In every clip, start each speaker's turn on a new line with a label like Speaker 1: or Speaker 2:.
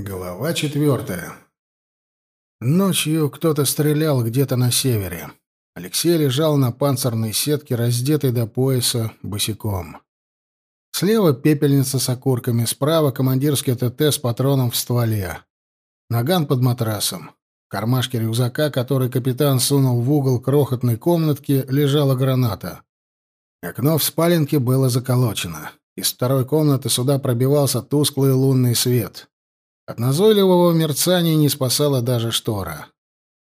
Speaker 1: Глава четвертая. Ночью кто-то стрелял где-то на севере. Алексей лежал на панцирной сетке, раздетый до пояса, босиком. Слева пепельница с окурками, справа командирский ТТ с патроном в стволе. Наган под матрасом. В кармашке рюкзака, который капитан сунул в угол крохотной комнатки, лежала граната. Окно в спаленке было заколочено. Из второй комнаты сюда пробивался тусклый лунный свет. От назойливого мерцания не спасала даже штора.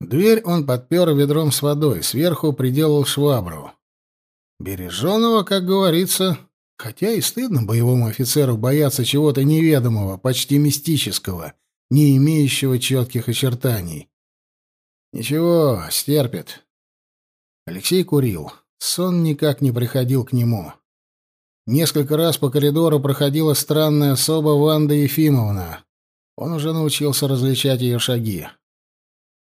Speaker 1: Дверь он подпер ведром с водой, сверху приделал швабру. Береженого, как говорится, хотя и стыдно боевому офицеру бояться чего-то неведомого, почти мистического, не имеющего четких очертаний. Ничего, стерпит. Алексей курил. Сон никак не приходил к нему. Несколько раз по коридору проходила странная особа Ванда Ефимовна. Он уже научился различать ее шаги.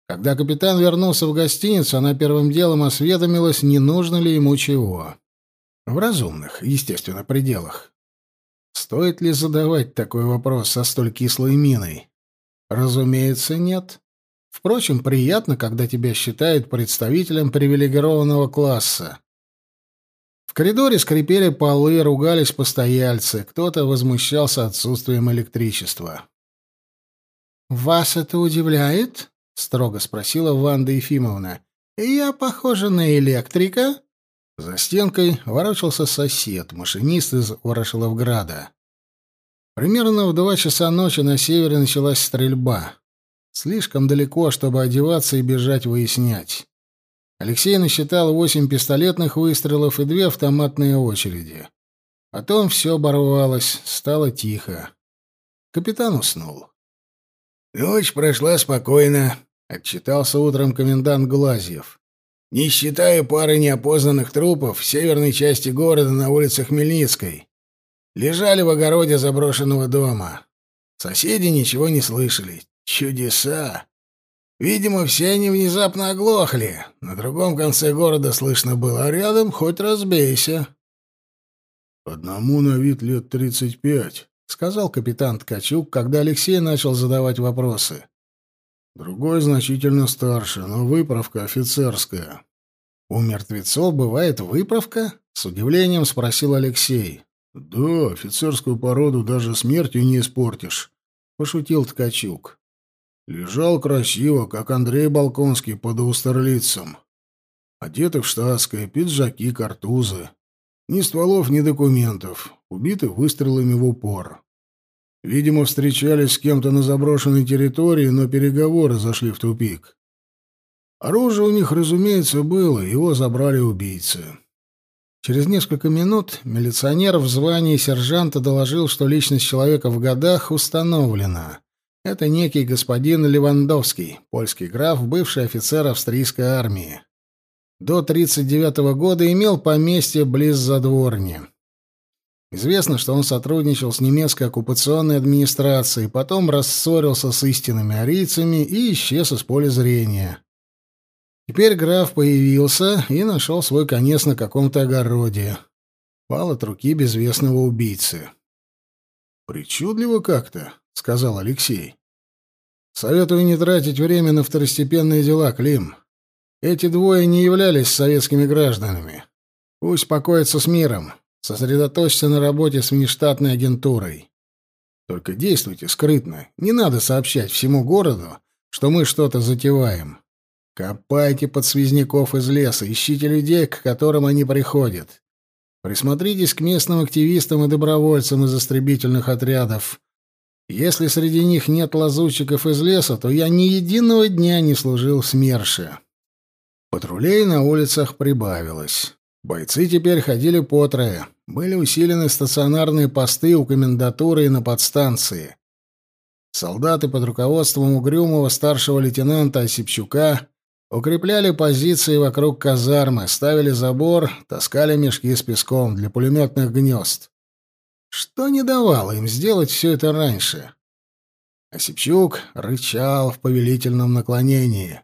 Speaker 1: Когда капитан вернулся в гостиницу, она первым делом осведомилась, не нужно ли ему чего. В разумных, естественно, пределах. Стоит ли задавать такой вопрос со столь кислой миной? Разумеется, нет. Впрочем, приятно, когда тебя считают представителем привилегированного класса. В коридоре скрипели полы, ругались постояльцы, кто-то возмущался отсутствием электричества. «Вас это удивляет?» — строго спросила Ванда Ефимовна. «Я похожа на электрика?» За стенкой ворочался сосед, машинист из Ворошиловграда. Примерно в два часа ночи на севере началась стрельба. Слишком далеко, чтобы одеваться и бежать выяснять. Алексей насчитал восемь пистолетных выстрелов и две автоматные очереди. Потом все оборвалось, стало тихо. Капитан уснул.
Speaker 2: «Ночь прошла спокойно», — отчитался утром комендант Глазьев. «Не считая пары неопознанных трупов в северной части города на улице Хмельницкой. Лежали в огороде заброшенного дома. Соседи ничего не слышали. Чудеса! Видимо, все они внезапно оглохли. На другом конце города слышно было, а рядом хоть разбейся».
Speaker 1: «Одному на вид лет тридцать пять», — сказал капитан Ткачук, когда Алексей начал задавать вопросы. «Другой значительно старше, но выправка офицерская». «У мертвецов бывает выправка?» — с удивлением спросил Алексей.
Speaker 3: «Да, офицерскую породу даже смертью не испортишь», — пошутил Ткачук. «Лежал красиво, как Андрей Балконский под Аустерлицем. Одеты в штатское, пиджаки, картузы. Ни стволов, ни документов. Убиты выстрелами в упор. Видимо, встречались с кем-то на заброшенной территории, но переговоры зашли в тупик. Оружие у них, разумеется, было, его забрали убийцы.
Speaker 1: Через несколько минут милиционер в звании сержанта доложил, что личность человека в годах установлена. Это некий господин Левандовский, польский граф, бывший офицер австрийской армии до 1939 года имел поместье близ Задворни. Известно, что он сотрудничал с немецкой оккупационной администрацией, потом рассорился с истинными арийцами и исчез из поля зрения. Теперь граф появился и нашел свой конец на каком-то огороде. Пал от руки безвестного убийцы.
Speaker 3: «Причудливо как-то», — сказал Алексей.
Speaker 1: «Советую не тратить время на второстепенные дела, Клим. Эти двое не являлись советскими гражданами. Пусть покоятся с миром. Сосредоточься на работе с внештатной агентурой. Только действуйте скрытно. Не надо сообщать всему городу, что мы что-то затеваем. Копайте под связняков из леса, ищите людей, к которым они приходят. Присмотритесь к местным активистам и добровольцам из истребительных отрядов. Если среди них нет лазутчиков из леса, то я ни единого дня не служил в СМЕРШе. Патрулей на улицах прибавилось. Бойцы теперь ходили по трое. Были усилены стационарные посты у комендатуры и на подстанции. Солдаты под руководством угрюмого старшего лейтенанта Осипчука укрепляли позиции вокруг казармы, ставили забор, таскали мешки с песком для пулеметных гнезд. Что не давало им сделать все это раньше? Осипчук рычал в повелительном наклонении.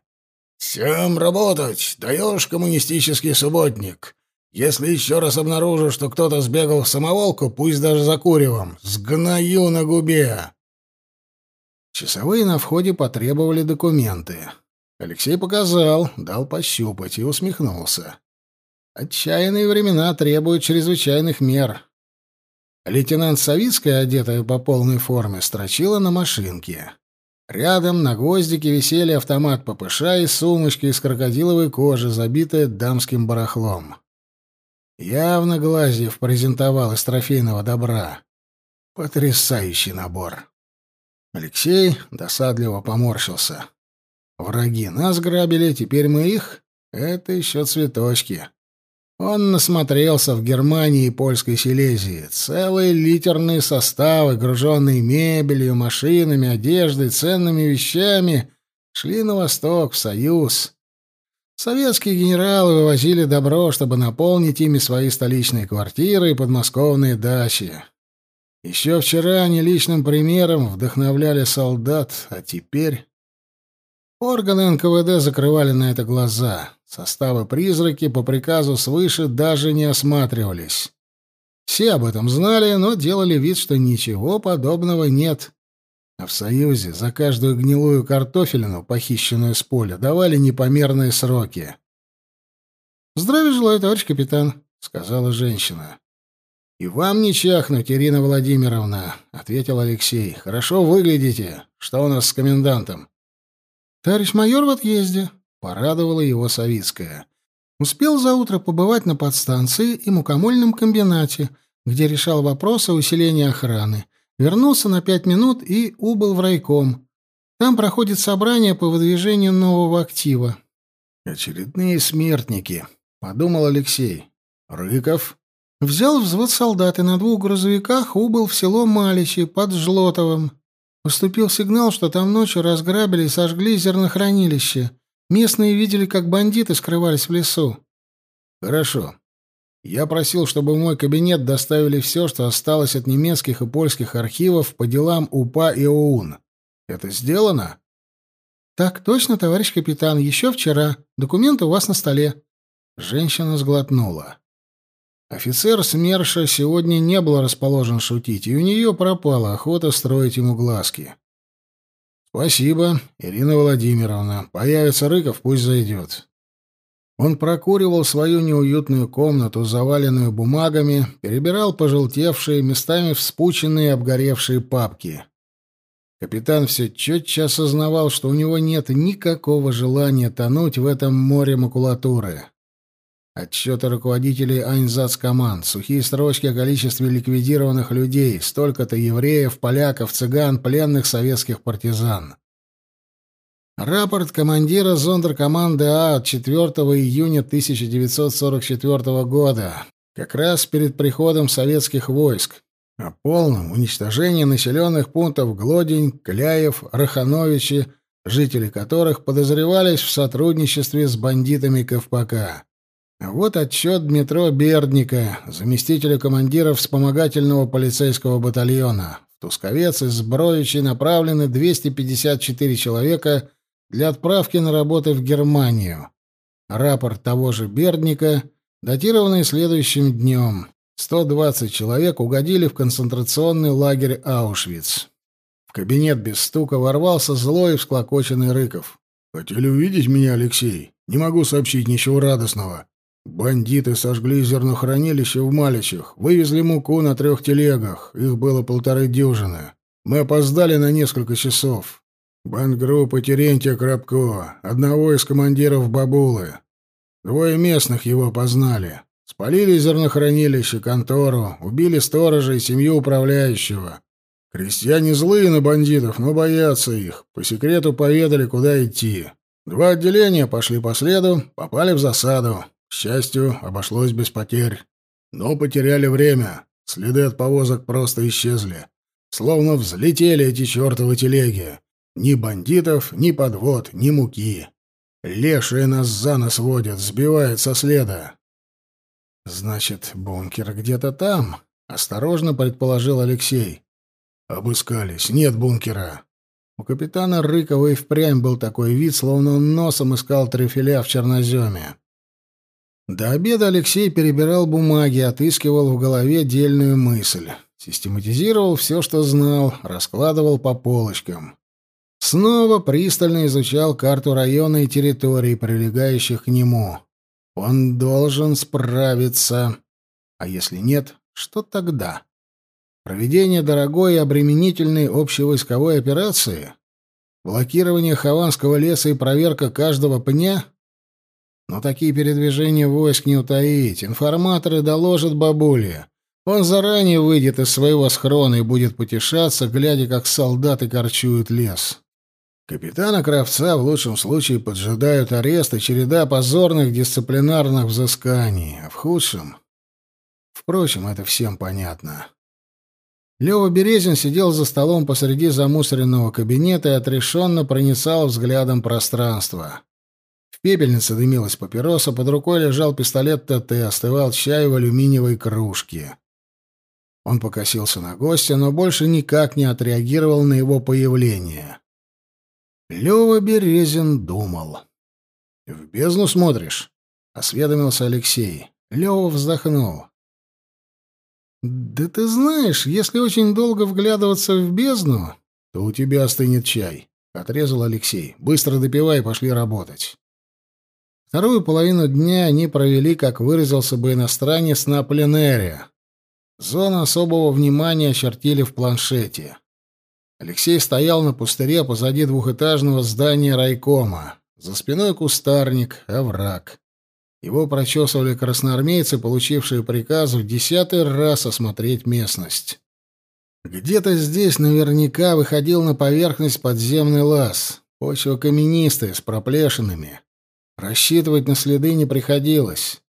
Speaker 2: «Всем работать! Даешь коммунистический субботник! Если еще раз обнаружу, что кто-то сбегал в самоволку, пусть даже за куревом, сгною на губе!»
Speaker 1: Часовые на входе потребовали документы. Алексей показал, дал пощупать и усмехнулся. Отчаянные времена требуют чрезвычайных мер. Лейтенант Савицкая, одетая по полной форме, строчила на машинке. Рядом на гвоздике висели автомат ППШ и сумочка из крокодиловой кожи, забитая дамским барахлом. Явно Глазьев презентовал из трофейного добра. Потрясающий набор. Алексей досадливо поморщился. Враги нас грабили, теперь мы их? Это еще цветочки. Он насмотрелся в Германии и Польской Силезии. Целые литерные составы, груженные мебелью, машинами, одеждой, ценными вещами, шли на восток, в Союз. Советские генералы вывозили добро, чтобы наполнить ими свои столичные квартиры и подмосковные дачи. Еще вчера они личным примером вдохновляли солдат, а теперь... Органы НКВД закрывали на это глаза. Составы призраки по приказу свыше даже не осматривались. Все об этом знали, но делали вид, что ничего подобного нет. А в Союзе за каждую гнилую картофелину, похищенную с поля, давали непомерные сроки. «Здравия желаю, товарищ капитан», — сказала женщина. «И вам не чахнуть, Ирина Владимировна», — ответил Алексей. «Хорошо выглядите. Что у нас с комендантом?» «Товарищ майор в отъезде», — порадовала его Савицкая. «Успел за утро побывать на подстанции и мукомольном комбинате, где решал вопросы усиления охраны. Вернулся на пять минут и убыл в райком. Там проходит собрание по выдвижению нового актива. «Очередные смертники», — подумал Алексей. «Рыков?»
Speaker 2: Взял взвод солдат и на двух грузовиках убыл в село Маличи под Жлотовым. Поступил сигнал, что там ночью разграбили и сожгли зернохранилище. Местные видели, как бандиты скрывались в лесу.
Speaker 1: «Хорошо. Я просил, чтобы в мой кабинет доставили все, что осталось от немецких и польских архивов по делам УПА и ОУН. Это сделано?
Speaker 2: Так точно, товарищ капитан. Еще вчера. Документы у вас на столе.
Speaker 1: Женщина сглотнула. Офицер СМЕРШа сегодня не был расположен шутить, и у нее пропала охота строить ему глазки. «Спасибо, Ирина Владимировна. Появится Рыков, пусть зайдет. Он прокуривал свою неуютную комнату, заваленную бумагами, перебирал пожелтевшие, местами вспученные обгоревшие папки. Капитан все четче осознавал, что у него нет никакого желания тонуть в этом море макулатуры. Отчеты руководителей Айнзац-команд, сухие строчки о количестве ликвидированных людей, столько-то евреев, поляков, цыган, пленных советских партизан. Рапорт командира зондеркоманды А от 4 июня 1944 года, как раз перед приходом советских войск, о полном уничтожении населенных пунктов Глодень, Кляев, Рахановичи, жители которых подозревались в сотрудничестве с бандитами КФПК. Вот отчет Дмитро Бердника, заместителя командира вспомогательного полицейского батальона. В Тусковец из Зброичи направлены 254 человека – для отправки на работы в Германию. Рапорт того же Бердника, датированный следующим днем. 120 человек угодили в концентрационный лагерь Аушвиц. В кабинет без стука ворвался злой и всклокоченный Рыков. «Хотели увидеть меня, Алексей? Не могу сообщить ничего радостного. Бандиты сожгли зернохранилище в Маличах, вывезли муку на трех телегах, их было полторы дюжины. Мы опоздали на несколько часов. Бандгруппа Терентия Крабко, одного из командиров Бабулы. Двое местных его познали. Спалили зернохранилище, контору, убили сторожа и семью управляющего. Крестьяне злые на бандитов, но боятся их. По секрету поведали, куда идти. Два отделения пошли по следу, попали в засаду. К счастью, обошлось без потерь. Но потеряли время. Следы от повозок просто исчезли. Словно взлетели эти чертовы телеги. Ни бандитов, ни подвод, ни муки. Лешие нас за нос водят, сбивают со следа. Значит, бункер где-то там, осторожно предположил Алексей. Обыскались, нет бункера. У капитана Рыкова и впрямь был такой вид, словно он носом искал трюфеля в черноземе. До обеда Алексей перебирал бумаги, отыскивал в голове дельную мысль. Систематизировал все, что знал, раскладывал по полочкам. Снова пристально изучал карту района и территорий, прилегающих к нему. Он должен справиться. А если нет, что тогда? Проведение дорогой и обременительной общевойсковой операции? Блокирование Хованского леса и проверка каждого пня? Но такие передвижения войск не утаить. Информаторы доложат бабуле. Он заранее выйдет из своего схрона и будет потешаться, глядя, как солдаты корчуют лес. Капитана Кравца в лучшем случае поджидают арест и череда позорных дисциплинарных взысканий, а в худшем... Впрочем, это всем понятно. Лёва Березин сидел за столом посреди замусоренного кабинета и отрешенно проницал взглядом пространство. В пепельнице дымилась папироса, под рукой лежал пистолет ТТ, остывал чай в алюминиевой кружке. Он покосился на гостя, но больше никак не отреагировал на его появление. Лёва Березин думал. «В бездну смотришь?» — осведомился Алексей. Лёва вздохнул. «Да ты знаешь, если очень долго вглядываться в бездну, то у тебя остынет чай», — отрезал Алексей. «Быстро допивай пошли работать». Вторую половину дня они провели, как выразился бы иностранец, на пленэре. Зону особого внимания очертили в планшете. Алексей стоял на пустыре позади двухэтажного здания райкома. За спиной кустарник, овраг. Его прочесывали красноармейцы, получившие приказ в десятый раз осмотреть местность. Где-то здесь наверняка выходил на поверхность подземный лаз. Почва каменистая, с проплешинами. Рассчитывать на следы не приходилось.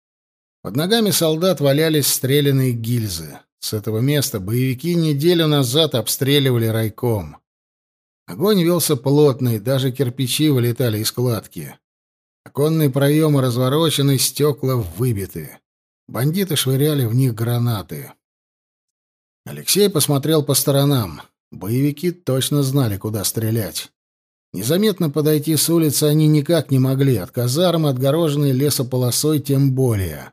Speaker 1: Под ногами солдат валялись стрелянные гильзы. С этого места боевики неделю назад обстреливали райком. Огонь велся плотный, даже кирпичи вылетали из кладки. Оконные проемы разворочены, стекла выбиты. Бандиты швыряли в них гранаты. Алексей посмотрел по сторонам. Боевики точно знали, куда стрелять. Незаметно подойти с улицы они никак не могли, от казармы, отгороженной лесополосой, тем более.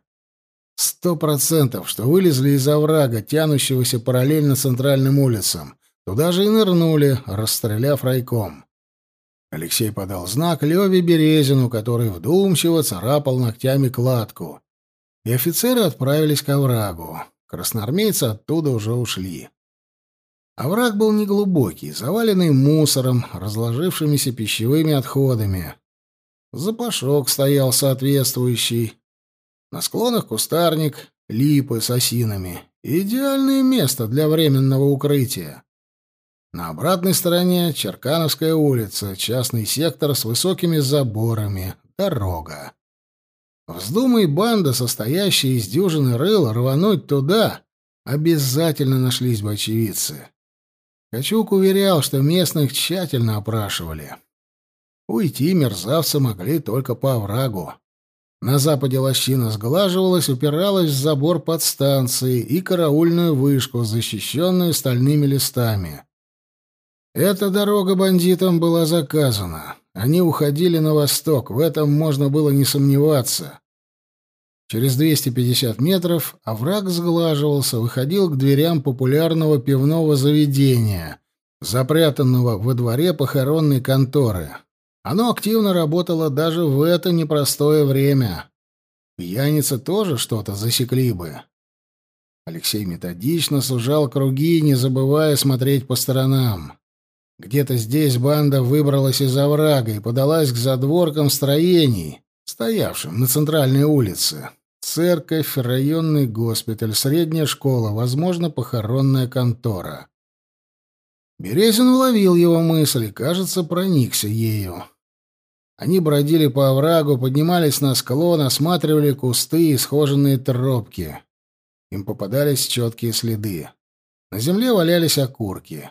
Speaker 1: Сто процентов, что вылезли из оврага, тянущегося параллельно центральным улицам. Туда же и нырнули, расстреляв райком. Алексей подал знак Леве Березину, который вдумчиво царапал ногтями кладку. И офицеры отправились к оврагу. Красноармейцы оттуда уже ушли. Овраг был неглубокий, заваленный мусором, разложившимися пищевыми отходами. Запашок стоял соответствующий. На склонах кустарник, липы с осинами. Идеальное место для временного укрытия. На обратной стороне Черкановская улица, частный сектор с высокими заборами, дорога. Вздумай банда, состоящая из дюжины рыл, рвануть туда, обязательно нашлись бы очевидцы. Качук уверял, что местных тщательно опрашивали. Уйти мерзавцы могли только по оврагу. На западе лощина сглаживалась, упиралась в забор подстанции и караульную вышку, защищенную стальными листами. Эта дорога бандитам была заказана. Они уходили на восток, в этом можно было не сомневаться. Через 250 метров овраг сглаживался, выходил к дверям популярного пивного заведения, запрятанного во дворе похоронной конторы. Оно активно работало даже в это непростое время. Пьяницы тоже что-то засекли бы. Алексей методично сужал круги, не забывая смотреть по сторонам. Где-то здесь банда выбралась из оврага и подалась к задворкам строений, стоявшим на центральной улице. Церковь, районный госпиталь, средняя школа, возможно, похоронная контора. Березин уловил его мысль кажется, проникся ею. Они бродили по оврагу, поднимались на склон, осматривали кусты и схоженные тропки. Им попадались четкие следы. На земле валялись окурки.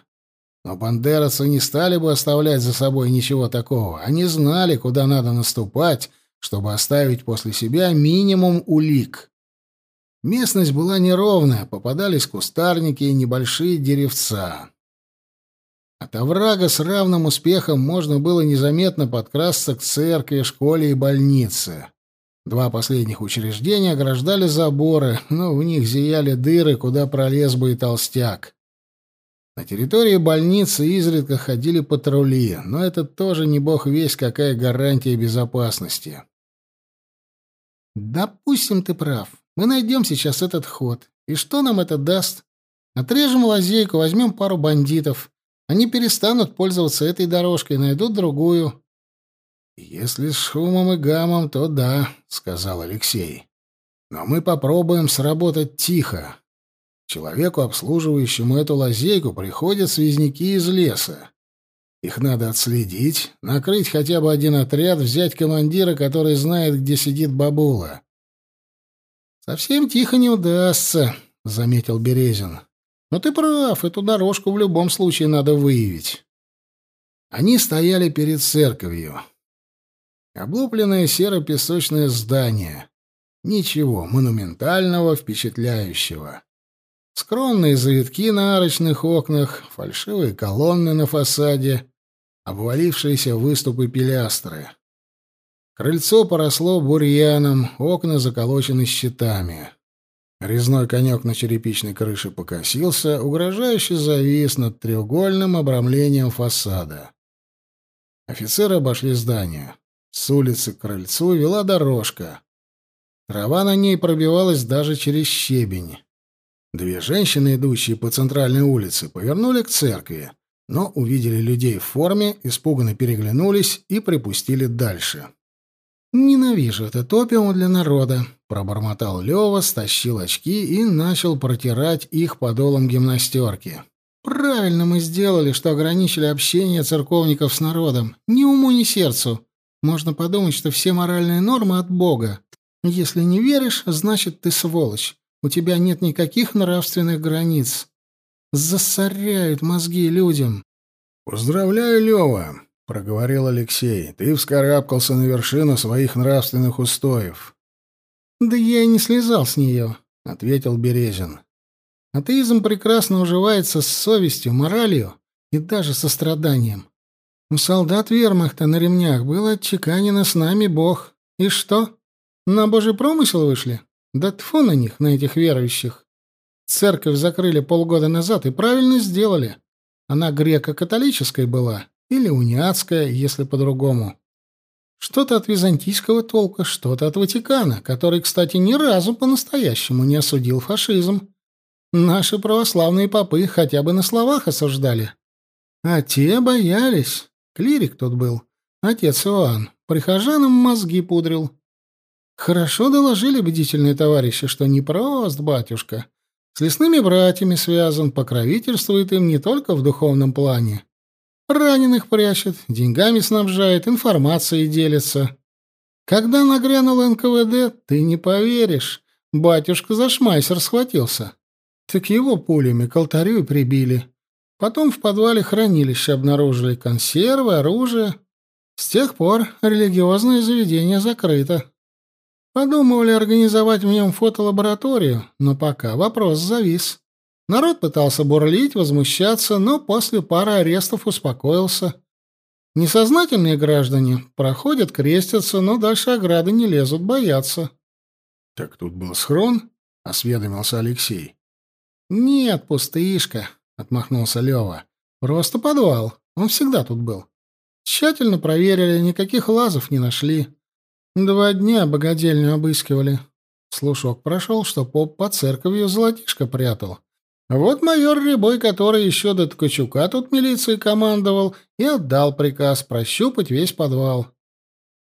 Speaker 1: Но бандеровцы не стали бы оставлять за собой ничего такого. Они знали, куда надо наступать, чтобы оставить после себя минимум улик. Местность была неровная, попадались кустарники и небольшие деревца. От оврага с равным успехом можно было незаметно подкрасться к церкви, школе и больнице. Два последних учреждения ограждали заборы, но в них зияли дыры, куда пролез бы и толстяк. На территории больницы изредка ходили патрули, но это тоже не бог весь какая гарантия безопасности. «Допустим, ты прав. Мы найдем сейчас этот ход. И что нам это даст? Отрежем лазейку, возьмем пару бандитов. Они перестанут пользоваться этой дорожкой и найдут другую». «Если с шумом и гамом, то да», — сказал Алексей. «Но мы попробуем сработать тихо. Человеку, обслуживающему эту лазейку, приходят связники из леса. Их надо отследить, накрыть хотя бы один отряд, взять командира, который знает, где сидит бабула. «Совсем тихо не удастся», — заметил Березин. «Но ты прав, эту дорожку в любом случае надо выявить». Они стояли перед церковью. Облупленное серо-песочное здание. Ничего монументального, впечатляющего. Скромные завитки на арочных окнах, фальшивые колонны на фасаде, обвалившиеся выступы пилястры. Крыльцо поросло бурьяном, окна заколочены щитами. Резной конек на черепичной крыше покосился, угрожающе завис над треугольным обрамлением фасада. Офицеры обошли здание. С улицы к крыльцу вела дорожка. Трава на ней пробивалась даже через щебень. Две женщины, идущие по центральной улице, повернули к церкви, но увидели людей в форме, испуганно переглянулись и припустили дальше. «Ненавижу этот опиум для народа», — пробормотал Лёва, стащил очки и начал протирать их подолом гимнастерки. «Правильно мы сделали, что ограничили общение церковников с народом. Ни уму, ни сердцу. Можно подумать, что все моральные нормы от Бога. Если не веришь, значит, ты сволочь. У тебя нет никаких нравственных границ. Засоряют мозги людям.
Speaker 3: Поздравляю, Лева, проговорил Алексей. Ты вскарабкался на вершину своих нравственных устоев.
Speaker 1: Да я и не слезал с нее, ответил Березин. Атеизм прекрасно уживается с совестью, моралью и даже состраданием. У солдат вермахта на ремнях было отчеканено с нами Бог. И что? На божий промысел вышли? Да тфу на них, на этих верующих. Церковь закрыли полгода назад и правильно сделали. Она греко-католической была, или униатская, если по-другому. Что-то от византийского толка, что-то от Ватикана, который, кстати, ни разу по-настоящему не осудил фашизм. Наши православные попы хотя бы на словах осуждали. А те боялись. Клирик тут был, отец Иоанн, прихожанам мозги пудрил. Хорошо доложили бдительные товарищи, что не прост батюшка. С лесными братьями связан, покровительствует им не только в духовном плане. Раненых прячет, деньгами снабжает, информацией делится. Когда нагрянул НКВД, ты не поверишь, батюшка за шмайсер схватился. Так его пулями к алтарю и прибили. Потом в подвале хранилища обнаружили консервы, оружие. С тех пор религиозное заведение закрыто. Подумывали организовать в нем фотолабораторию, но пока вопрос завис. Народ пытался бурлить, возмущаться, но после пары арестов успокоился. Несознательные граждане проходят, крестятся, но дальше ограды не лезут, боятся.
Speaker 3: — Так тут был схрон? — осведомился Алексей.
Speaker 1: — Нет, пустышка, — отмахнулся Лева. — Просто подвал. Он всегда тут был. Тщательно проверили, никаких лазов не нашли. Два дня богадельню обыскивали. Слушок прошел, что поп по церковью золотишко прятал. Вот майор Рябой, который еще до Ткачука тут милиции командовал, и отдал приказ прощупать весь подвал.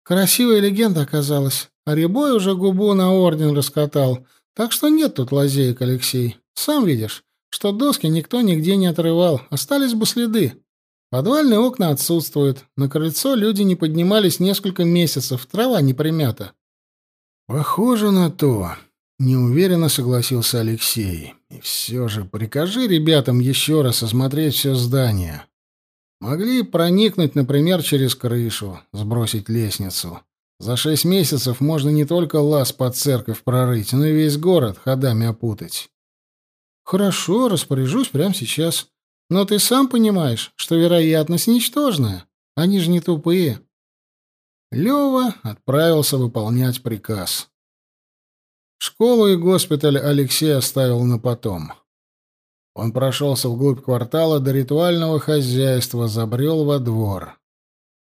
Speaker 1: Красивая легенда оказалась, а Рябой уже губу на орден раскатал, так что нет тут лазеек, Алексей. Сам видишь, что доски никто нигде не отрывал, остались бы следы. Подвальные окна отсутствуют. На крыльцо люди не поднимались несколько месяцев, трава не примята.
Speaker 3: Похоже на то, неуверенно согласился Алексей. И все же прикажи ребятам еще раз осмотреть все здание. Могли проникнуть, например, через крышу, сбросить лестницу. За шесть месяцев можно не только лаз под церковь прорыть, но и весь город ходами опутать.
Speaker 1: Хорошо, распоряжусь прямо сейчас. Но ты сам понимаешь, что вероятность ничтожная. Они же не тупые. Лёва отправился выполнять приказ. Школу и госпиталь Алексей оставил на потом. Он прошелся вглубь квартала до ритуального хозяйства, забрел во двор.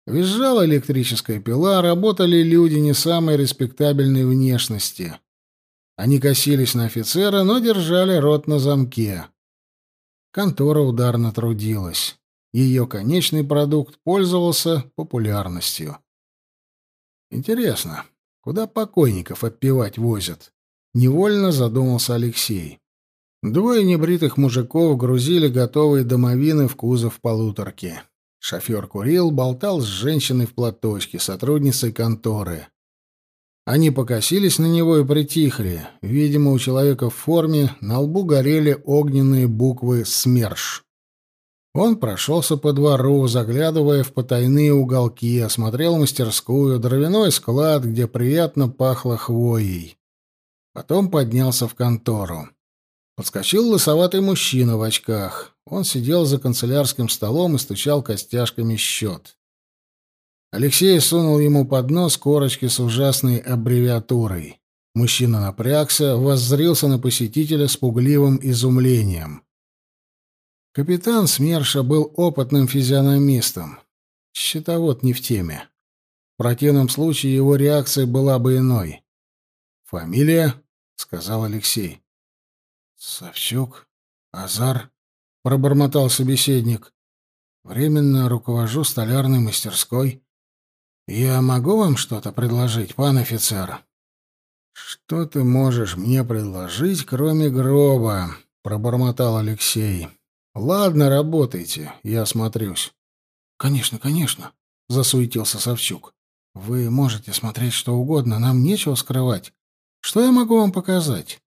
Speaker 1: Визжала электрическая пила, работали люди не самой респектабельной внешности. Они косились на офицера, но держали рот на замке. Контора ударно трудилась. Ее конечный продукт пользовался популярностью. Интересно, куда покойников отпевать возят? Невольно задумался Алексей. Двое небритых мужиков грузили готовые домовины в кузов полуторки. Шофер курил, болтал с женщиной в платочке, сотрудницей конторы. Они покосились на него и притихли. Видимо, у человека в форме на лбу горели огненные буквы «СМЕРШ». Он прошелся по двору, заглядывая в потайные уголки, осмотрел мастерскую, дровяной склад, где приятно пахло хвоей. Потом поднялся в контору. Подскочил лысоватый мужчина в очках. Он сидел за канцелярским столом и стучал костяшками счет. Алексей сунул ему под нос корочки с ужасной аббревиатурой. Мужчина напрягся, воззрился на посетителя с пугливым изумлением. Капитан СМЕРШа был опытным физиономистом. Счетовод не в теме. В противном случае его реакция была бы иной. «Фамилия?» — сказал Алексей. «Савчук? Азар?» — пробормотал собеседник. «Временно руковожу столярной мастерской». «Я могу вам что-то предложить, пан офицер?» «Что ты можешь мне предложить, кроме гроба?» — пробормотал Алексей. «Ладно, работайте, я осмотрюсь». «Конечно, конечно», — засуетился Савчук. «Вы можете смотреть что угодно, нам нечего скрывать. Что я могу вам показать?»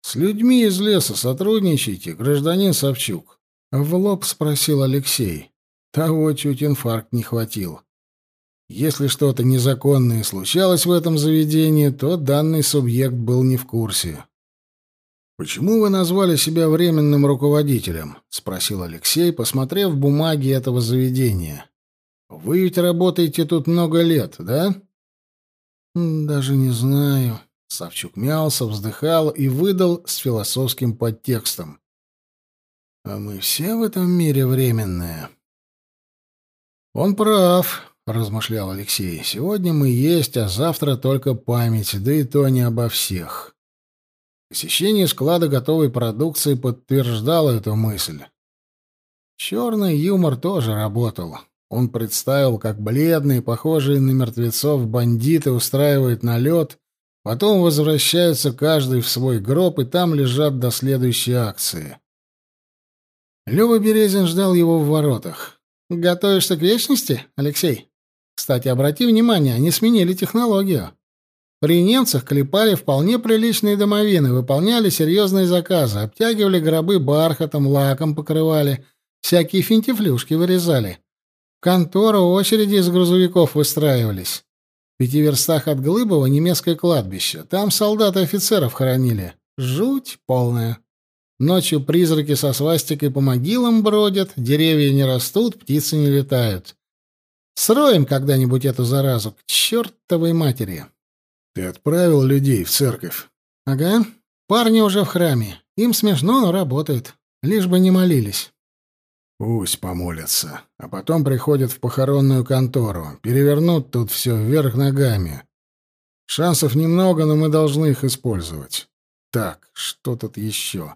Speaker 1: «С людьми из леса сотрудничаете, гражданин Савчук?» — в лоб спросил Алексей. Того чуть инфаркт не хватил. Если что-то незаконное случалось в этом заведении, то данный субъект был не в курсе. «Почему вы назвали себя временным руководителем?» — спросил Алексей, посмотрев бумаги этого заведения. «Вы ведь работаете тут много лет, да?» «Даже не знаю». Савчук мялся, вздыхал и выдал с философским подтекстом. «А мы все в этом мире временные». «Он прав», — размышлял Алексей. «Сегодня мы есть, а завтра только память, да и то не обо всех». Посещение склада готовой продукции подтверждало эту мысль. Черный юмор тоже работал. Он представил, как бледные, похожие на мертвецов бандиты устраивают налет, потом возвращаются каждый в свой гроб и там лежат до следующей акции. Лёва Березин ждал его в воротах. «Готовишься к вечности, Алексей?» Кстати, обрати внимание, они сменили технологию. При немцах клепали вполне приличные домовины, выполняли серьезные заказы, обтягивали гробы бархатом, лаком покрывали, всякие финтифлюшки вырезали. Контору очереди из грузовиков выстраивались. В пяти верстах от Глыбова немецкое кладбище. Там солдат и офицеров хоронили. Жуть полная. Ночью призраки со свастикой по могилам бродят, деревья не растут, птицы не летают. Сроем когда-нибудь эту заразу к чертовой матери. Ты отправил людей в церковь? Ага. Парни уже в храме. Им смешно, но работают. Лишь бы не молились. Пусть помолятся, а потом приходят в похоронную контору, перевернут тут все вверх ногами. Шансов немного, но мы должны их использовать. Так, что тут еще?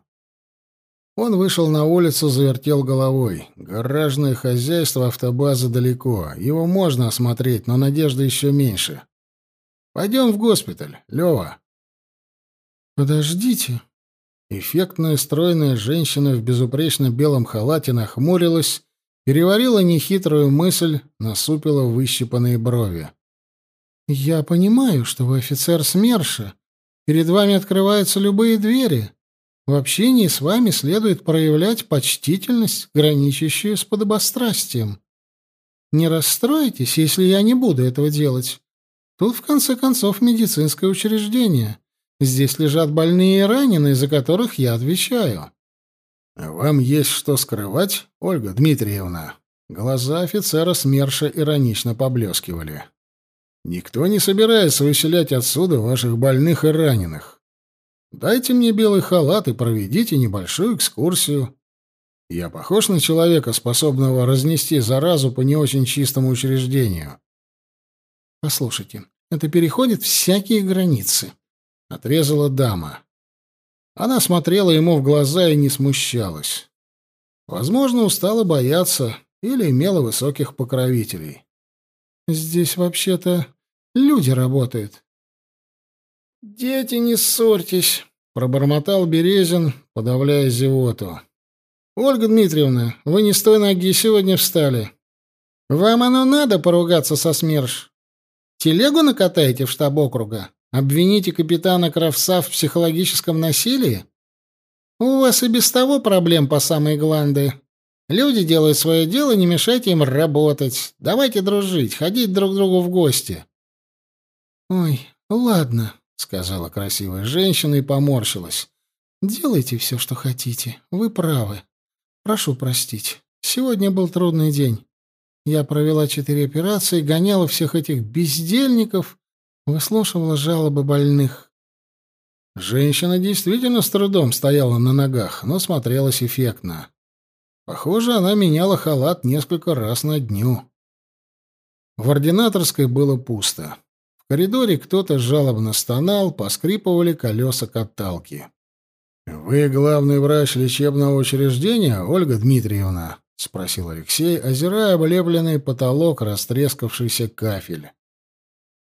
Speaker 1: Он вышел на улицу, завертел головой. Гаражное хозяйство автобаза далеко. Его можно осмотреть, но надежды еще меньше. Пойдем в госпиталь, Лева. Подождите. Эффектная стройная женщина в безупречно белом халате нахмурилась, переварила нехитрую мысль, насупила выщипанные брови. «Я понимаю, что вы офицер СМЕРШа. Перед вами открываются любые двери. В общении с вами следует проявлять почтительность, граничащую с подобострастием. Не расстроитесь, если я не буду этого делать. Тут, в конце концов, медицинское учреждение. Здесь лежат больные и раненые, за которых я отвечаю. Вам есть что скрывать, Ольга Дмитриевна? Глаза офицера СМЕРШа иронично поблескивали. Никто не собирается выселять отсюда ваших больных и раненых. Дайте мне белый халат и проведите небольшую экскурсию. Я похож на человека, способного разнести заразу по не очень чистому учреждению. Послушайте, это переходит всякие границы, отрезала дама. Она смотрела ему в глаза и не смущалась. Возможно, устала бояться или имела высоких покровителей. Здесь вообще-то люди работают. Дети, не ссорьтесь, пробормотал Березин, подавляя зевоту. Ольга Дмитриевна, вы не с той ноги сегодня встали. Вам оно надо поругаться со СМЕРШ? Телегу накатаете в штаб округа? Обвините капитана Кравца в психологическом насилии? У вас и без того проблем по самой гланды. Люди делают свое дело, не мешайте им работать. Давайте дружить, ходить друг к другу в гости. Ой, ладно, сказала красивая женщина и поморщилась. Делайте все, что хотите. Вы правы. Прошу простить. Сегодня был трудный день. Я провела четыре операции, гоняла всех этих бездельников выслушивала жалобы больных. Женщина действительно с трудом стояла на ногах, но смотрелась эффектно. Похоже, она меняла халат несколько раз на дню. В ординаторской было пусто. В коридоре кто-то жалобно стонал, поскрипывали колеса каталки. «Вы главный врач лечебного учреждения, Ольга Дмитриевна?» — спросил Алексей, озирая облепленный потолок, растрескавшийся кафель.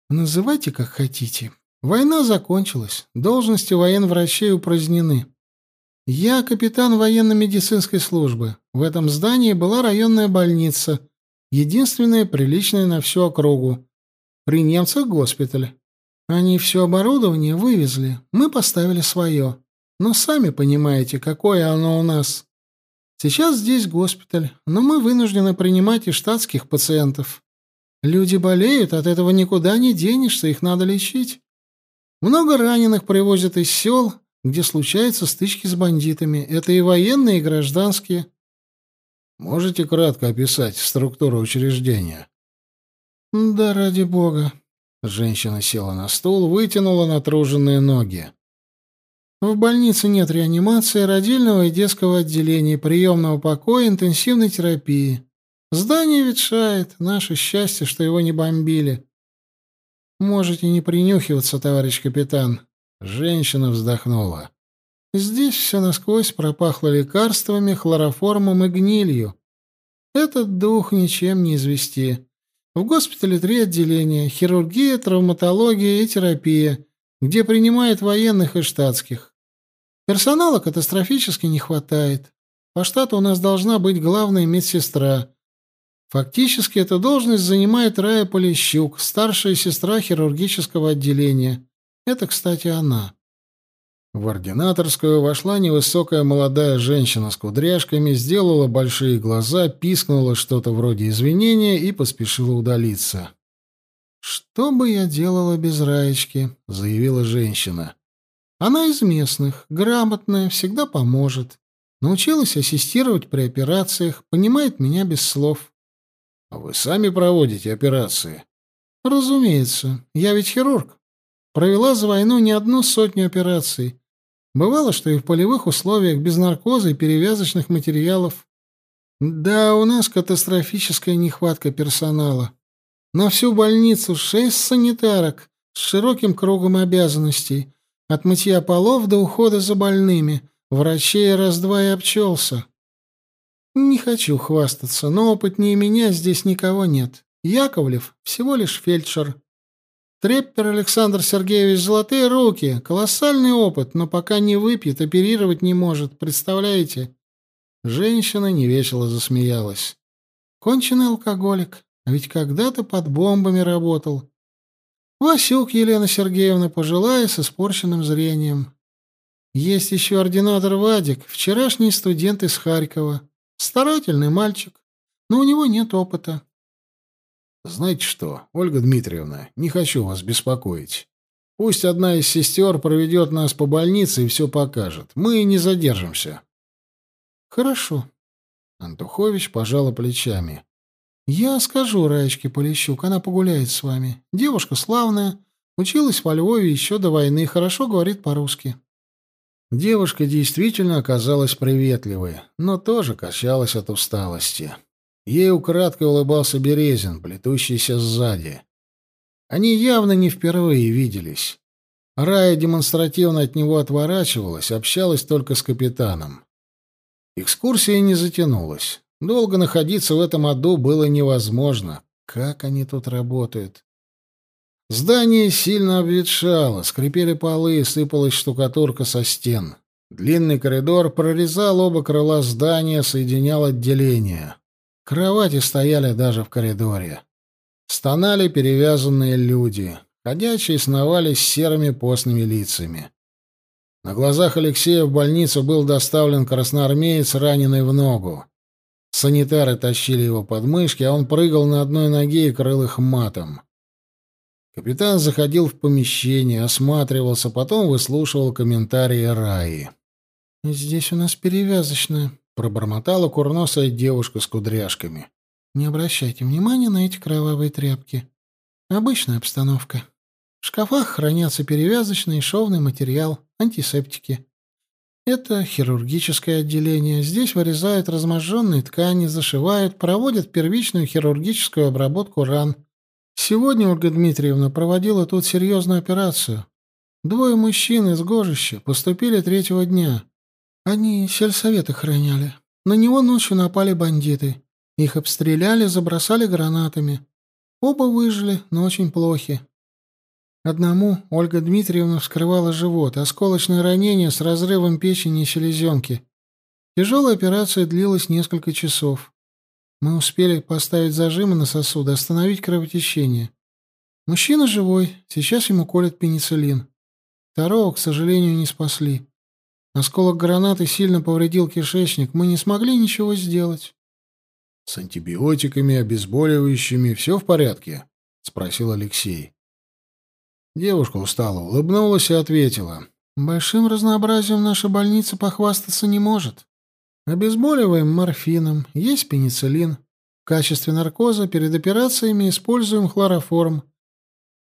Speaker 1: Называйте как хотите. Война закончилась, должности военврачей упразднены. Я капитан военно-медицинской службы. В этом здании была районная больница, единственная приличная на всю округу. При немцах госпиталь. Они все оборудование вывезли, мы поставили свое. Но сами понимаете, какое оно у нас. Сейчас здесь госпиталь, но мы вынуждены принимать и штатских пациентов. Люди болеют, от этого никуда не денешься, их надо лечить. Много раненых привозят из сел, где случаются стычки с бандитами. Это и военные, и гражданские. Можете кратко описать структуру учреждения? Да ради бога. Женщина села на стул, вытянула натруженные ноги. В больнице нет реанимации, родильного и детского отделений, приемного покоя, интенсивной терапии. Здание ветшает, наше счастье, что его не бомбили. Можете не принюхиваться, товарищ капитан. Женщина вздохнула. Здесь все насквозь пропахло лекарствами, хлороформом и гнилью. Этот дух ничем не извести. В госпитале три отделения — хирургия, травматология и терапия, где принимают военных и штатских. Персонала катастрофически не хватает. По штату у нас должна быть главная медсестра — Фактически эту должность занимает Рая Полищук, старшая сестра хирургического отделения. Это, кстати, она. В ординаторскую вошла невысокая молодая женщина с кудряшками, сделала большие глаза, пискнула что-то вроде извинения и поспешила удалиться. «Что бы я делала без Раечки?» — заявила женщина. «Она из местных, грамотная, всегда поможет. Научилась ассистировать при операциях, понимает меня без слов. А вы сами проводите операции? Разумеется. Я ведь хирург. Провела за войну не одну сотню операций. Бывало, что и в полевых условиях без наркоза и перевязочных материалов. Да, у нас катастрофическая нехватка персонала. На всю больницу шесть санитарок с широким кругом обязанностей. От мытья полов до ухода за больными. Врачей раз-два и обчелся. Не хочу хвастаться, но опытнее меня здесь никого нет. Яковлев всего лишь фельдшер. Треппер Александр Сергеевич золотые руки, колоссальный опыт, но пока не выпьет, оперировать не может, представляете? Женщина невесело засмеялась. Конченый алкоголик, а ведь когда-то под бомбами работал. Васюк Елена Сергеевна пожилая, с испорченным зрением. Есть еще ординатор Вадик, вчерашний студент из Харькова. Старательный мальчик, но у него нет опыта. Знаете что, Ольга Дмитриевна, не хочу вас беспокоить. Пусть одна из сестер проведет нас по больнице и все покажет. Мы не задержимся. Хорошо. Антухович пожала плечами. Я скажу Раечке Полищук, она погуляет с вами. Девушка славная, училась во Львове еще до войны, хорошо говорит по-русски. Девушка действительно оказалась приветливой, но тоже качалась от усталости. Ей украдкой улыбался Березин, плетущийся сзади. Они явно не впервые виделись. Рая демонстративно от него отворачивалась, общалась только с капитаном. Экскурсия не затянулась. Долго находиться в этом аду было невозможно. Как они тут работают? Здание сильно обветшало, скрипели полы, сыпалась штукатурка со стен. Длинный коридор прорезал оба крыла здания, соединял отделения. Кровати стояли даже в коридоре. Стонали перевязанные люди. Ходячие сновались серыми постными лицами. На глазах Алексея в больницу был доставлен красноармеец, раненый в ногу. Санитары тащили его под мышки, а он прыгал на одной ноге и крыл их матом. Капитан заходил в помещение, осматривался, потом выслушивал комментарии Раи. «Здесь у нас перевязочная», — пробормотала курносая девушка с кудряшками. «Не обращайте внимания на эти кровавые тряпки. Обычная обстановка. В шкафах хранятся перевязочный и шовный материал, антисептики. Это хирургическое отделение. Здесь вырезают разможженные ткани, зашивают, проводят первичную хирургическую обработку ран. Сегодня Ольга Дмитриевна проводила тут серьезную операцию. Двое мужчин из Гожища поступили третьего дня. Они сельсовет охраняли. На него ночью напали бандиты. Их обстреляли, забросали гранатами. Оба выжили, но очень плохи. Одному Ольга Дмитриевна вскрывала живот, осколочное ранение с разрывом печени и селезенки. Тяжелая операция длилась несколько часов. Мы успели поставить зажимы на сосуды, остановить кровотечение. Мужчина живой, сейчас ему колят пенициллин. Второго, к сожалению, не спасли. Осколок гранаты сильно повредил кишечник, мы не смогли ничего сделать.
Speaker 3: — С антибиотиками, обезболивающими все в порядке? — спросил Алексей. Девушка устало улыбнулась и ответила.
Speaker 1: — Большим разнообразием наша больница похвастаться не может. Обезболиваем морфином, есть пенициллин. В качестве наркоза перед операциями используем хлороформ.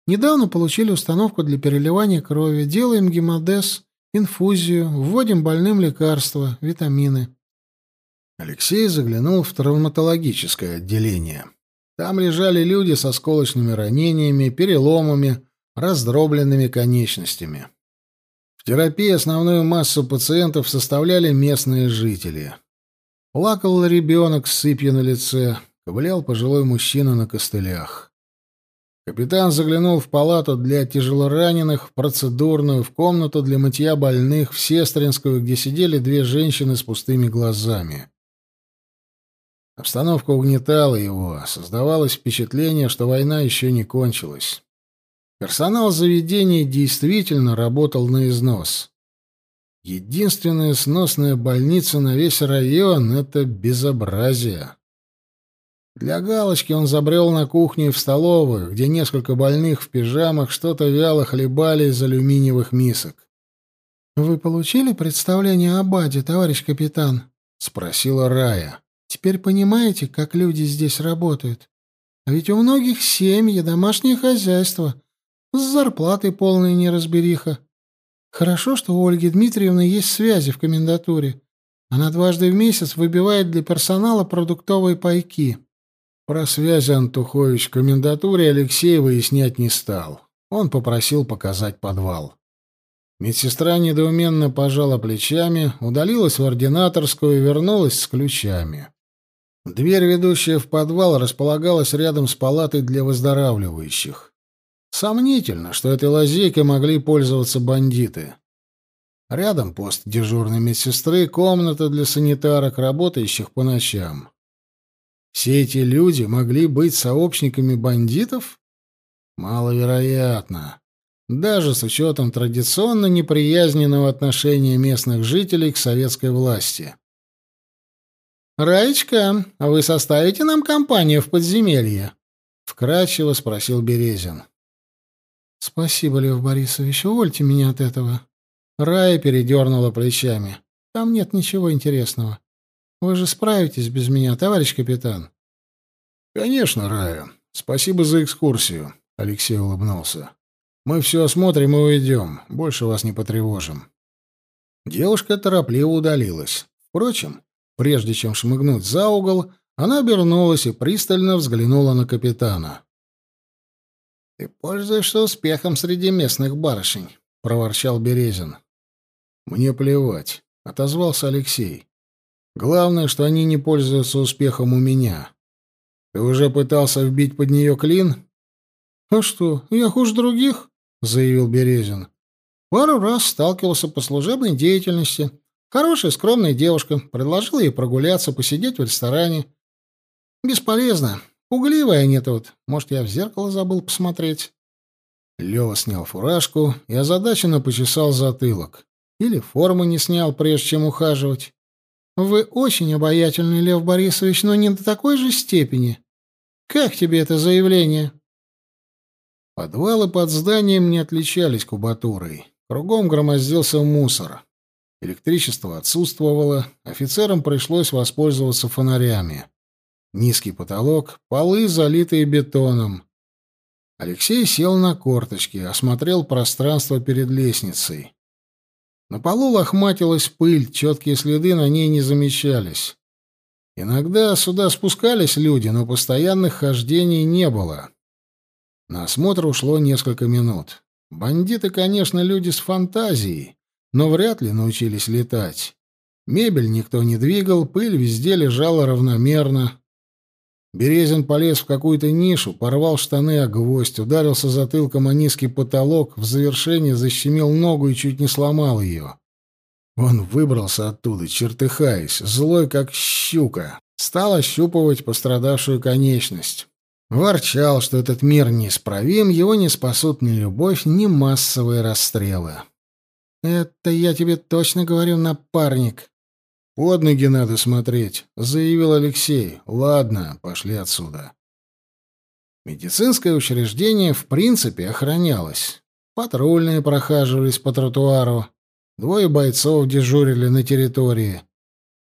Speaker 1: Недавно получили установку для переливания крови, делаем гемодез, инфузию, вводим больным лекарства, витамины.
Speaker 3: Алексей заглянул в травматологическое отделение. Там лежали люди с осколочными ранениями, переломами, раздробленными конечностями. В терапии основную массу пациентов составляли местные жители. Плакал ребенок с сыпью на лице, ковылял пожилой мужчина на костылях. Капитан заглянул в палату для тяжелораненых, в процедурную, в комнату для мытья больных, в сестринскую, где сидели две женщины с пустыми глазами. Обстановка угнетала его, создавалось впечатление, что война еще не кончилась. Персонал заведения действительно работал на износ. Единственная сносная больница на весь район — это безобразие. Для галочки он забрел на кухню и в столовую, где несколько больных в пижамах что-то вяло хлебали из алюминиевых мисок.
Speaker 1: «Вы получили представление о Баде, товарищ капитан?» — спросила Рая. «Теперь понимаете, как люди здесь работают? А ведь у многих семьи, домашнее хозяйство, с зарплатой полной неразбериха. Хорошо, что у Ольги Дмитриевны есть связи в комендатуре. Она дважды в месяц выбивает для персонала продуктовые пайки.
Speaker 3: Про связи Антухович в комендатуре Алексей выяснять не стал. Он попросил показать подвал. Медсестра недоуменно пожала плечами, удалилась в ординаторскую и вернулась с ключами. Дверь, ведущая в подвал, располагалась рядом с палатой для выздоравливающих. Сомнительно, что этой лазейкой могли пользоваться бандиты. Рядом пост дежурной медсестры, комната для санитарок, работающих по ночам. Все эти люди могли быть сообщниками бандитов? Маловероятно. Даже с учетом традиционно неприязненного отношения местных жителей к советской власти.
Speaker 1: «Раечка, вы составите нам компанию в подземелье?» — вкратчиво спросил Березин. «Спасибо, Лев Борисович, увольте меня от этого». Рая передернула плечами. «Там нет ничего интересного. Вы же справитесь без меня, товарищ капитан».
Speaker 3: «Конечно, Рая. Спасибо за экскурсию», — Алексей улыбнулся. «Мы все осмотрим и уйдем. Больше вас не потревожим».
Speaker 1: Девушка торопливо удалилась. Впрочем, прежде чем шмыгнуть за угол, она обернулась и пристально взглянула на капитана. «Ты пользуешься успехом среди местных барышень», — проворчал Березин. «Мне плевать», — отозвался Алексей. «Главное, что они не пользуются успехом у меня. Ты уже пытался вбить под нее клин?» «А что, я хуже других?» — заявил Березин. «Пару раз сталкивался по служебной деятельности. Хорошая, скромная девушка. Предложил ей прогуляться, посидеть в ресторане. Бесполезно. Угливая они тут. Может, я в зеркало забыл посмотреть?» Лева снял фуражку и озадаченно почесал затылок. Или форму не снял, прежде чем ухаживать. «Вы очень обаятельный, Лев Борисович, но не до такой же степени. Как тебе это заявление?» Подвалы под зданием не отличались кубатурой. Кругом громоздился мусор. Электричество отсутствовало, офицерам пришлось воспользоваться фонарями. Низкий потолок, полы, залитые бетоном. Алексей сел на корточки, осмотрел пространство перед лестницей. На полу лохматилась пыль, четкие следы на ней не замечались. Иногда сюда спускались люди, но постоянных хождений не было. На осмотр ушло несколько минут. Бандиты, конечно, люди с фантазией, но вряд ли научились летать. Мебель никто не двигал, пыль везде лежала равномерно. Березин полез в какую-то нишу, порвал штаны о гвоздь, ударился затылком о низкий потолок, в завершение защемил ногу и чуть не сломал ее. Он выбрался оттуда, чертыхаясь, злой как щука, стал ощупывать пострадавшую конечность. Ворчал, что этот мир неисправим, его не спасут ни любовь, ни массовые расстрелы. «Это я тебе точно говорю, напарник». «Под ноги надо смотреть», — заявил Алексей. «Ладно, пошли отсюда». Медицинское учреждение в принципе охранялось. Патрульные прохаживались по тротуару. Двое бойцов дежурили на территории.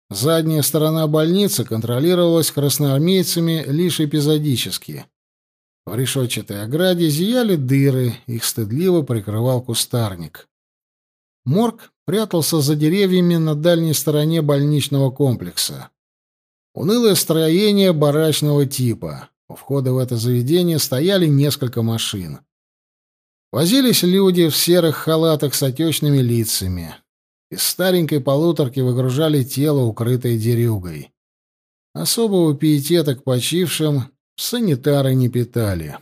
Speaker 1: Задняя сторона больницы контролировалась красноармейцами лишь эпизодически. В решетчатой ограде зияли дыры, их стыдливо прикрывал кустарник. Морг прятался за деревьями на дальней стороне больничного комплекса. Унылое строение барачного типа. У входа в это заведение стояли несколько машин. Возились люди в серых халатах с отечными лицами. Из старенькой полуторки выгружали тело, укрытое дерюгой. Особого пиетета к почившим санитары не питали.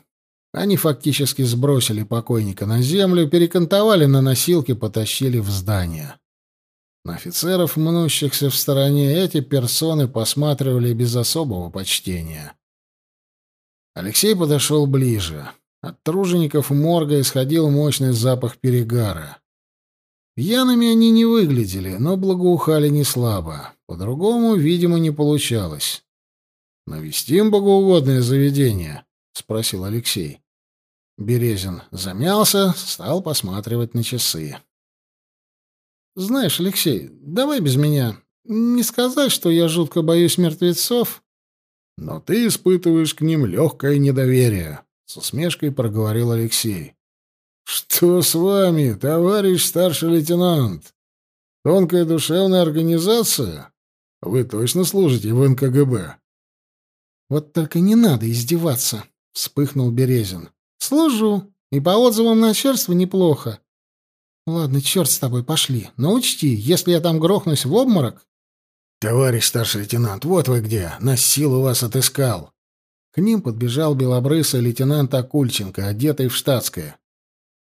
Speaker 1: Они фактически сбросили покойника на землю, перекантовали на носилки, потащили в здание. На офицеров, мнущихся в стороне, эти персоны посматривали без особого почтения. Алексей подошел ближе. От тружеников морга исходил мощный запах перегара. Пьяными они не выглядели, но благоухали не слабо. По-другому, видимо, не получалось. «Навестим богоугодное заведение?» — спросил Алексей. Березин замялся, стал посматривать на часы. «Знаешь, Алексей, давай без меня. Не сказать, что я жутко боюсь мертвецов». «Но ты испытываешь к ним легкое недоверие», — с усмешкой проговорил Алексей. «Что с вами, товарищ старший лейтенант? Тонкая душевная организация? Вы точно служите в НКГБ?» «Вот только не надо издеваться», — вспыхнул Березин. «Служу, и по отзывам начальства неплохо. Ладно, черт с тобой, пошли. Но учти, если я там грохнусь в обморок...»
Speaker 2: «Товарищ старший лейтенант, вот вы где. На силу вас отыскал».
Speaker 1: К ним подбежал белобрысый лейтенант Акульченко, одетый в штатское.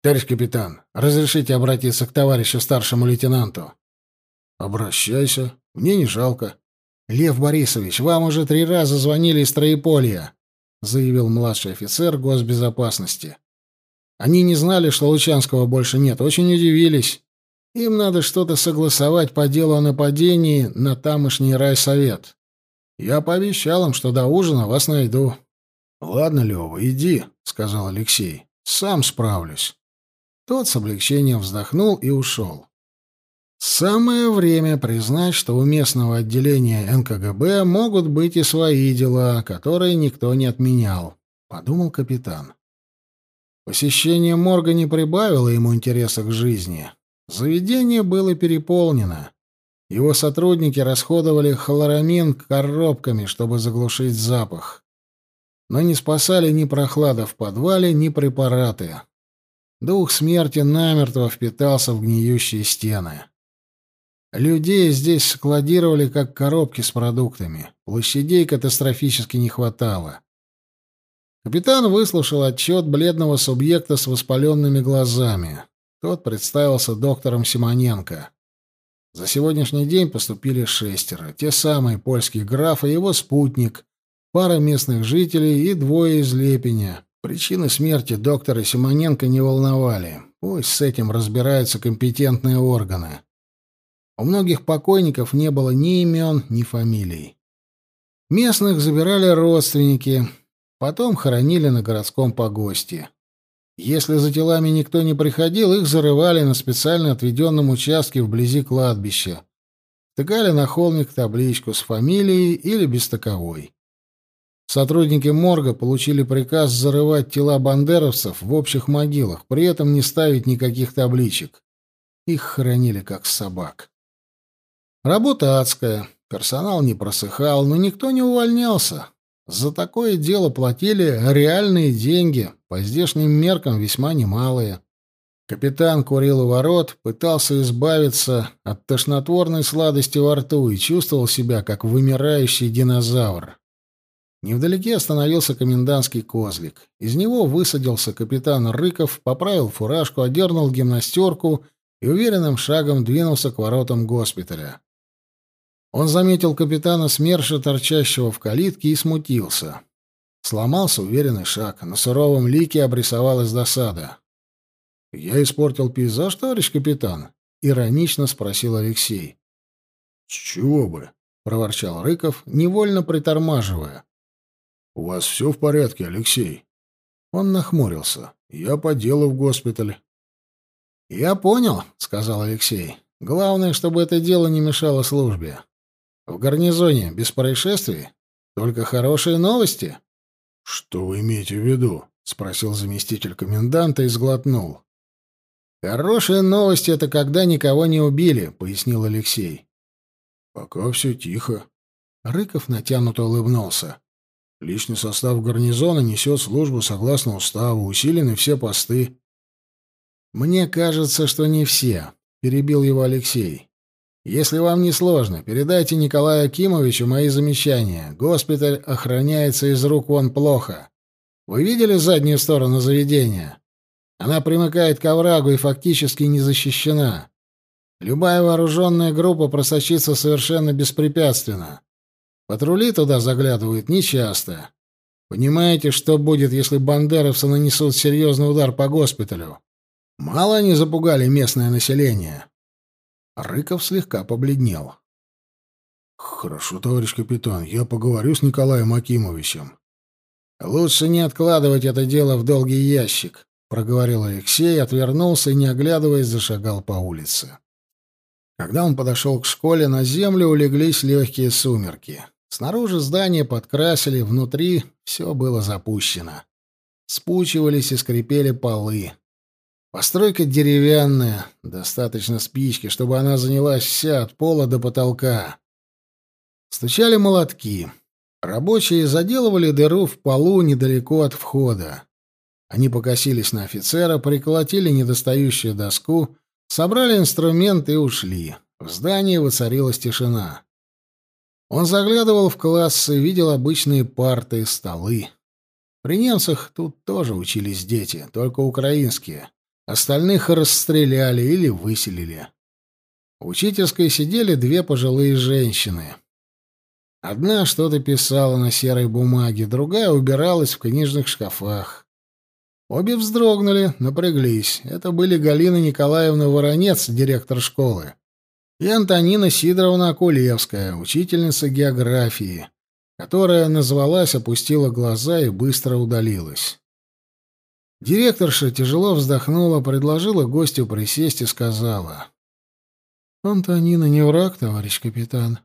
Speaker 2: «Товарищ капитан, разрешите обратиться к товарищу старшему лейтенанту?»
Speaker 3: «Обращайся. Мне не жалко».
Speaker 1: «Лев Борисович, вам уже три раза звонили из Троеполья», — заявил младший офицер госбезопасности. «Они не знали, что Лучанского больше нет, очень удивились. Им надо что-то согласовать по делу о нападении на тамошний райсовет. Я пообещал им, что до ужина вас найду».
Speaker 3: «Ладно, Лева, иди», — сказал Алексей. «Сам справлюсь».
Speaker 1: Тот с облегчением вздохнул и ушел. Самое время признать, что у местного отделения НКГБ могут быть и свои дела, которые никто не отменял, подумал капитан. Посещение морга не прибавило ему интереса к жизни. Заведение было переполнено. Его сотрудники расходовали хлорамин коробками, чтобы заглушить запах. Но не спасали ни прохлада в подвале, ни препараты. Дух смерти намертво впитался в гниющие стены. Людей здесь складировали как коробки с продуктами. Площадей катастрофически не хватало. Капитан выслушал отчет бледного субъекта с воспаленными глазами. Тот представился доктором Симоненко. За сегодняшний день поступили шестеро. Те самые польский граф и его спутник, пара местных жителей и двое из Лепеня. Причины смерти доктора Симоненко не волновали. Пусть с этим разбираются компетентные органы. У многих покойников не было ни имен, ни фамилий. Местных забирали родственники, потом хоронили на городском погосте. Если за телами никто не приходил, их зарывали на специально отведенном участке вблизи кладбища. Тыкали на холмик табличку с фамилией или без таковой. Сотрудники морга получили приказ зарывать тела бандеровцев в общих могилах, при этом не ставить никаких табличек. Их хоронили как собак. Работа адская, персонал не просыхал, но никто не увольнялся. За такое дело платили реальные деньги, по здешним меркам весьма немалые. Капитан курил у ворот, пытался избавиться от тошнотворной сладости во рту и чувствовал себя как вымирающий динозавр. Невдалеке остановился комендантский козлик. Из него высадился капитан Рыков, поправил фуражку, одернул гимнастерку и уверенным шагом двинулся к воротам госпиталя. Он заметил капитана СМЕРШа, торчащего в калитке, и смутился. Сломался уверенный шаг. На суровом лике обрисовалась досада. «Я испортил пейзаж, товарищ капитан?» — иронично спросил Алексей.
Speaker 3: «С чего бы?» — проворчал Рыков, невольно притормаживая. «У вас все в порядке, Алексей?» Он нахмурился. «Я по делу в госпиталь».
Speaker 1: «Я понял», — сказал Алексей. «Главное, чтобы это дело не мешало службе. В гарнизоне без происшествий? Только хорошие новости?
Speaker 3: Что вы имеете в виду? спросил заместитель коменданта и сглотнул.
Speaker 1: Хорошие новости это когда никого не убили, пояснил Алексей.
Speaker 3: Пока все тихо.
Speaker 1: Рыков натянуто улыбнулся.
Speaker 3: Личный состав гарнизона несет службу согласно уставу, усилены все посты.
Speaker 1: Мне кажется, что не все, перебил его Алексей. Если вам не сложно, передайте Николаю Акимовичу мои замечания. Госпиталь охраняется из рук вон плохо. Вы видели заднюю сторону заведения? Она примыкает к оврагу и фактически не защищена. Любая вооруженная группа просочится совершенно беспрепятственно. Патрули туда заглядывают нечасто. Понимаете, что будет, если бандеровцы нанесут серьезный удар по госпиталю? Мало они запугали местное население. Рыков слегка побледнел.
Speaker 3: «Хорошо, товарищ капитан, я поговорю с Николаем Акимовичем».
Speaker 1: «Лучше не откладывать это дело в долгий ящик», — проговорил Алексей, отвернулся и, не оглядываясь, зашагал по улице. Когда он подошел к школе, на землю улеглись легкие сумерки. Снаружи здание подкрасили, внутри все было запущено. Спучивались и скрипели полы. Постройка деревянная, достаточно спички, чтобы она занялась вся от пола до потолка. Стучали молотки. Рабочие заделывали дыру в полу недалеко от входа. Они покосились на офицера, приколотили недостающую доску, собрали инструменты и ушли. В здании воцарилась тишина. Он заглядывал в классы, видел обычные парты, столы. При немцах тут тоже учились дети, только украинские. Остальных расстреляли или выселили. В учительской сидели две пожилые женщины. Одна что-то писала на серой бумаге, другая убиралась в книжных шкафах. Обе вздрогнули, напряглись. Это были Галина Николаевна Воронец, директор школы, и Антонина Сидоровна Акулевская, учительница географии, которая назвалась, опустила глаза и быстро удалилась. Директорша тяжело вздохнула, предложила гостю присесть и сказала. «Антонина не враг, товарищ капитан.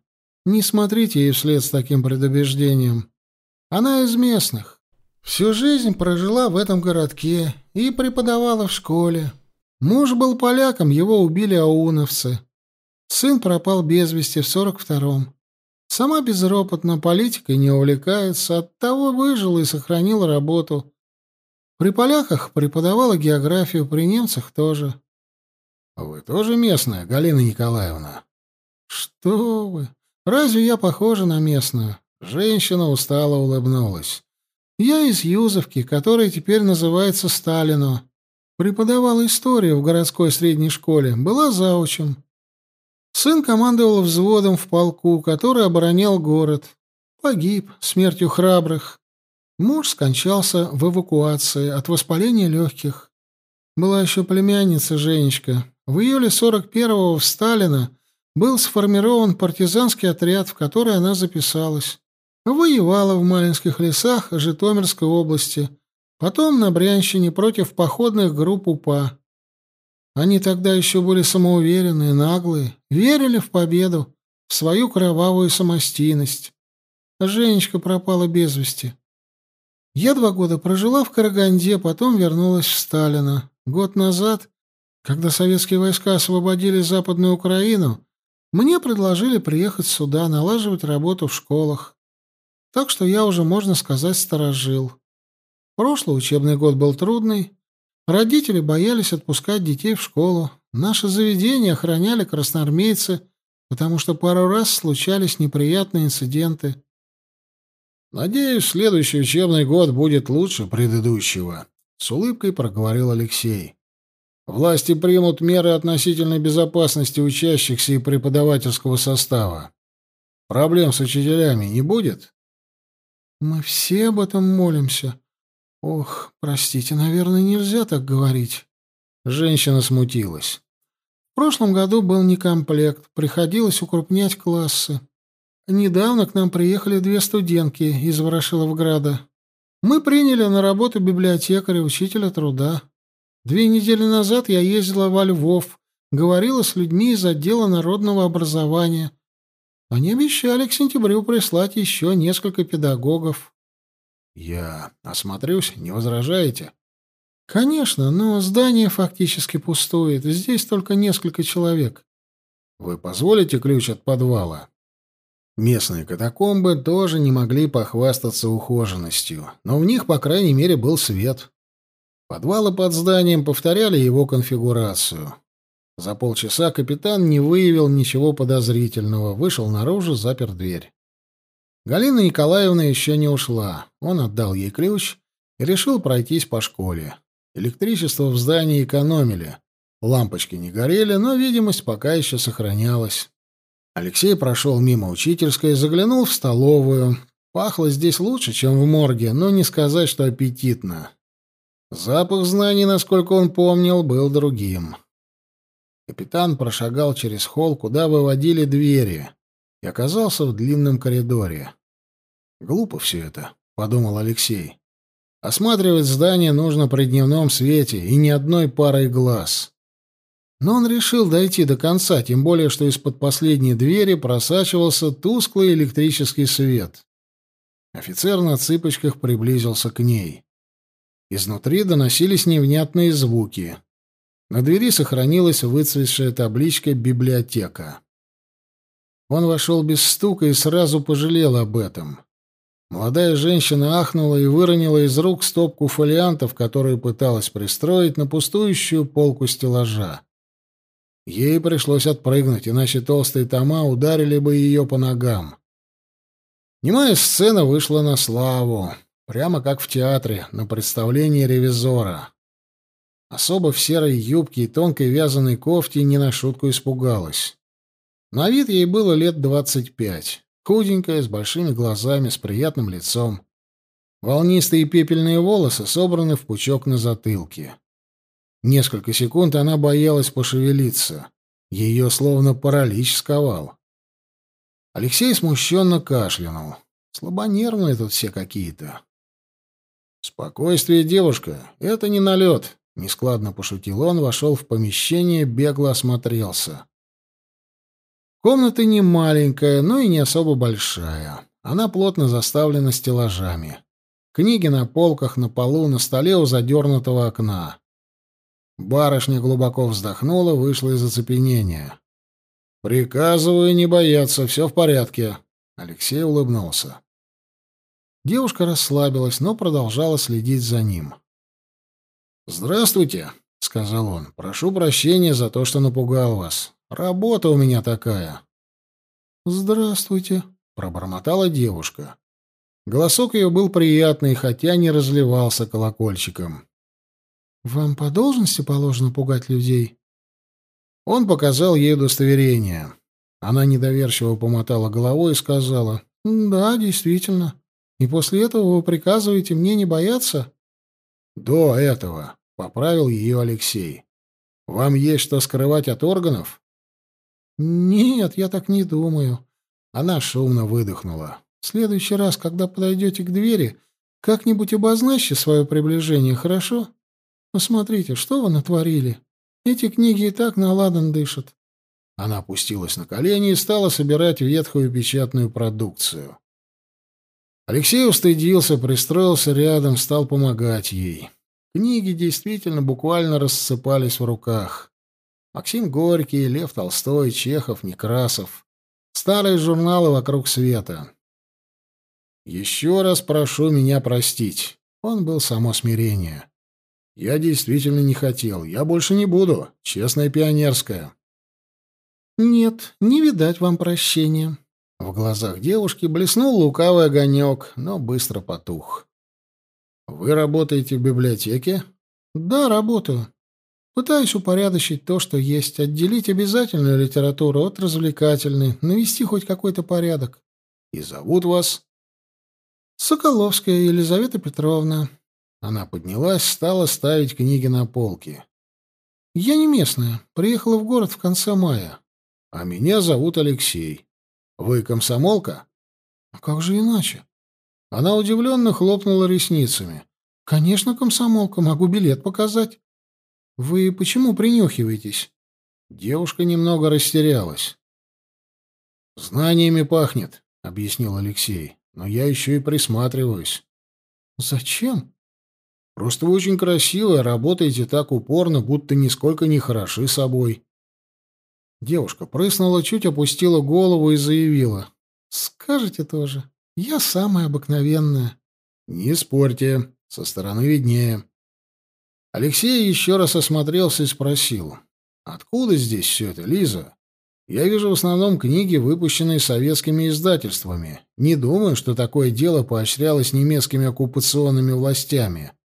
Speaker 1: Не смотрите ей вслед с таким предубеждением. Она из местных. Всю жизнь прожила в этом городке и преподавала в школе. Муж был поляком, его убили ауновцы. Сын пропал без вести в сорок втором. Сама безропотно политикой не увлекается, оттого выжила и сохранила работу. При поляках преподавала географию, при немцах тоже.
Speaker 3: Вы тоже местная, Галина Николаевна?
Speaker 1: Что вы? Разве я похожа на местную? Женщина устало улыбнулась. Я из Юзовки, которая теперь называется Сталино. Преподавала историю в городской средней школе, была заучем. Сын командовал взводом в полку, который оборонял город. Погиб смертью храбрых. Муж скончался в эвакуации от воспаления легких. Была еще племянница Женечка. В июле 41-го в Сталина был сформирован партизанский отряд, в который она записалась. Воевала в Малинских лесах Житомирской области, потом на Брянщине против походных групп УПА. Они тогда еще были самоуверенные, наглые, верили в победу, в свою кровавую самостийность. Женечка пропала без вести. Я два года прожила в Караганде, потом вернулась в Сталино. Год назад, когда советские войска освободили Западную Украину, мне предложили приехать сюда, налаживать работу в школах. Так что я уже, можно сказать, сторожил. Прошлый учебный год был трудный, Родители боялись отпускать детей в школу. Наше заведение охраняли красноармейцы, потому что пару раз случались неприятные инциденты.
Speaker 3: «Надеюсь, следующий учебный год будет лучше предыдущего», — с улыбкой проговорил Алексей. «Власти примут меры относительной безопасности учащихся и преподавательского состава. Проблем с учителями не будет?»
Speaker 1: «Мы все об этом молимся», Ох, простите, наверное, нельзя так говорить.
Speaker 3: Женщина смутилась.
Speaker 1: В прошлом году был некомплект, приходилось укрупнять классы. Недавно к нам приехали две студентки из Ворошиловграда. Мы приняли на работу библиотекаря, учителя труда. Две недели назад я ездила во Львов, говорила с людьми из отдела народного образования. Они обещали к сентябрю прислать еще несколько педагогов.
Speaker 3: «Я осмотрюсь, не возражаете?»
Speaker 1: «Конечно, но здание фактически пустует. Здесь только несколько человек».
Speaker 3: «Вы позволите ключ от подвала?» Местные катакомбы тоже не могли похвастаться ухоженностью, но в них, по крайней мере, был свет. Подвалы под зданием повторяли его конфигурацию. За полчаса капитан не выявил ничего подозрительного, вышел наружу, запер дверь. Галина Николаевна еще не ушла. Он отдал ей ключ и решил пройтись по школе. Электричество в здании экономили. Лампочки не горели, но видимость пока еще сохранялась. Алексей прошел мимо учительской, заглянул в столовую. Пахло здесь лучше, чем в морге, но не сказать, что аппетитно. Запах знаний, насколько он помнил, был другим. Капитан прошагал через холл, куда выводили двери, и оказался в длинном коридоре. Глупо все это, подумал Алексей. Осматривать здание нужно при дневном свете и ни одной парой глаз. Но он решил дойти до конца, тем более что из-под последней двери просачивался тусклый электрический свет. Офицер на цыпочках приблизился к ней. Изнутри доносились невнятные звуки. На двери сохранилась выцветшая табличка «Библиотека». Он вошел без стука и сразу пожалел об этом. Молодая женщина ахнула и выронила из рук стопку фолиантов, которую пыталась пристроить на пустующую полку стеллажа. Ей пришлось отпрыгнуть, иначе толстые тома ударили бы ее по ногам. Немая сцена вышла на славу, прямо как в театре, на представлении ревизора. Особо в серой юбке и тонкой вязаной кофте не на шутку испугалась. На вид ей было лет двадцать пять. Худенькая, с большими глазами, с приятным лицом. Волнистые пепельные волосы собраны в пучок на затылке. Несколько секунд она боялась пошевелиться. Ее словно паралич сковал. Алексей смущенно кашлянул. Слабонервные тут все какие-то. «Спокойствие, девушка, это не налет», — нескладно пошутил он, вошел в помещение, бегло осмотрелся. Комната не маленькая, но и не особо большая. Она плотно заставлена стеллажами. Книги на полках, на полу, на столе у задернутого окна.
Speaker 1: Барышня глубоко вздохнула, вышла из оцепенения. «Приказываю не бояться, все в порядке», — Алексей улыбнулся. Девушка расслабилась, но продолжала следить за ним. «Здравствуйте», — сказал он. «Прошу прощения за то, что напугал вас. Работа у меня такая».
Speaker 3: «Здравствуйте», —
Speaker 1: пробормотала девушка. Голосок ее был приятный, хотя не разливался колокольчиком.
Speaker 3: «Вам по должности положено пугать людей?»
Speaker 1: Он показал ей удостоверение. Она недоверчиво помотала головой и сказала, «Да, действительно. И после этого вы приказываете мне не бояться?» «До этого», — поправил ее Алексей. «Вам есть что скрывать от органов?»
Speaker 3: «Нет, я так не думаю».
Speaker 1: Она шумно выдохнула.
Speaker 3: «В следующий раз, когда подойдете к двери, как-нибудь обозначьте свое приближение, хорошо? Посмотрите, что вы натворили. Эти книги и так наладан дышат».
Speaker 1: Она опустилась на колени и стала собирать ветхую печатную продукцию. Алексей устыдился, пристроился рядом, стал помогать ей. Книги действительно буквально рассыпались в руках. Максим Горький, Лев Толстой, Чехов, Некрасов. Старые журналы «Вокруг света». «Еще раз прошу меня простить». Он был само смирение. «Я действительно не хотел. Я больше не буду. Честная пионерская».
Speaker 3: «Нет, не видать вам прощения».
Speaker 1: В глазах девушки блеснул лукавый огонек, но быстро потух. «Вы работаете в библиотеке?»
Speaker 3: «Да, работаю. Пытаюсь упорядочить то, что есть, отделить обязательную литературу от развлекательной, навести хоть какой-то порядок.
Speaker 1: И зовут вас?
Speaker 3: Соколовская Елизавета Петровна.
Speaker 1: Она поднялась, стала ставить книги на полки.
Speaker 3: Я не местная, приехала в город в конце мая.
Speaker 1: А меня зовут Алексей. Вы комсомолка?
Speaker 3: А как же иначе?
Speaker 1: Она удивленно хлопнула ресницами.
Speaker 3: Конечно, комсомолка, могу билет показать. Вы почему принюхиваетесь?
Speaker 1: Девушка немного растерялась. Знаниями пахнет, объяснил Алексей. Но я еще и присматриваюсь.
Speaker 3: Зачем?
Speaker 1: Просто вы очень красивая, работаете так упорно, будто нисколько не хороши собой. Девушка прыснула, чуть опустила голову и заявила:
Speaker 3: "Скажете тоже. Я самая обыкновенная".
Speaker 1: "Не спорьте, со стороны виднее". Алексей еще раз осмотрелся и спросил. «Откуда здесь все это, Лиза? Я вижу в основном книги, выпущенные советскими издательствами. Не думаю, что такое дело поощрялось немецкими оккупационными властями».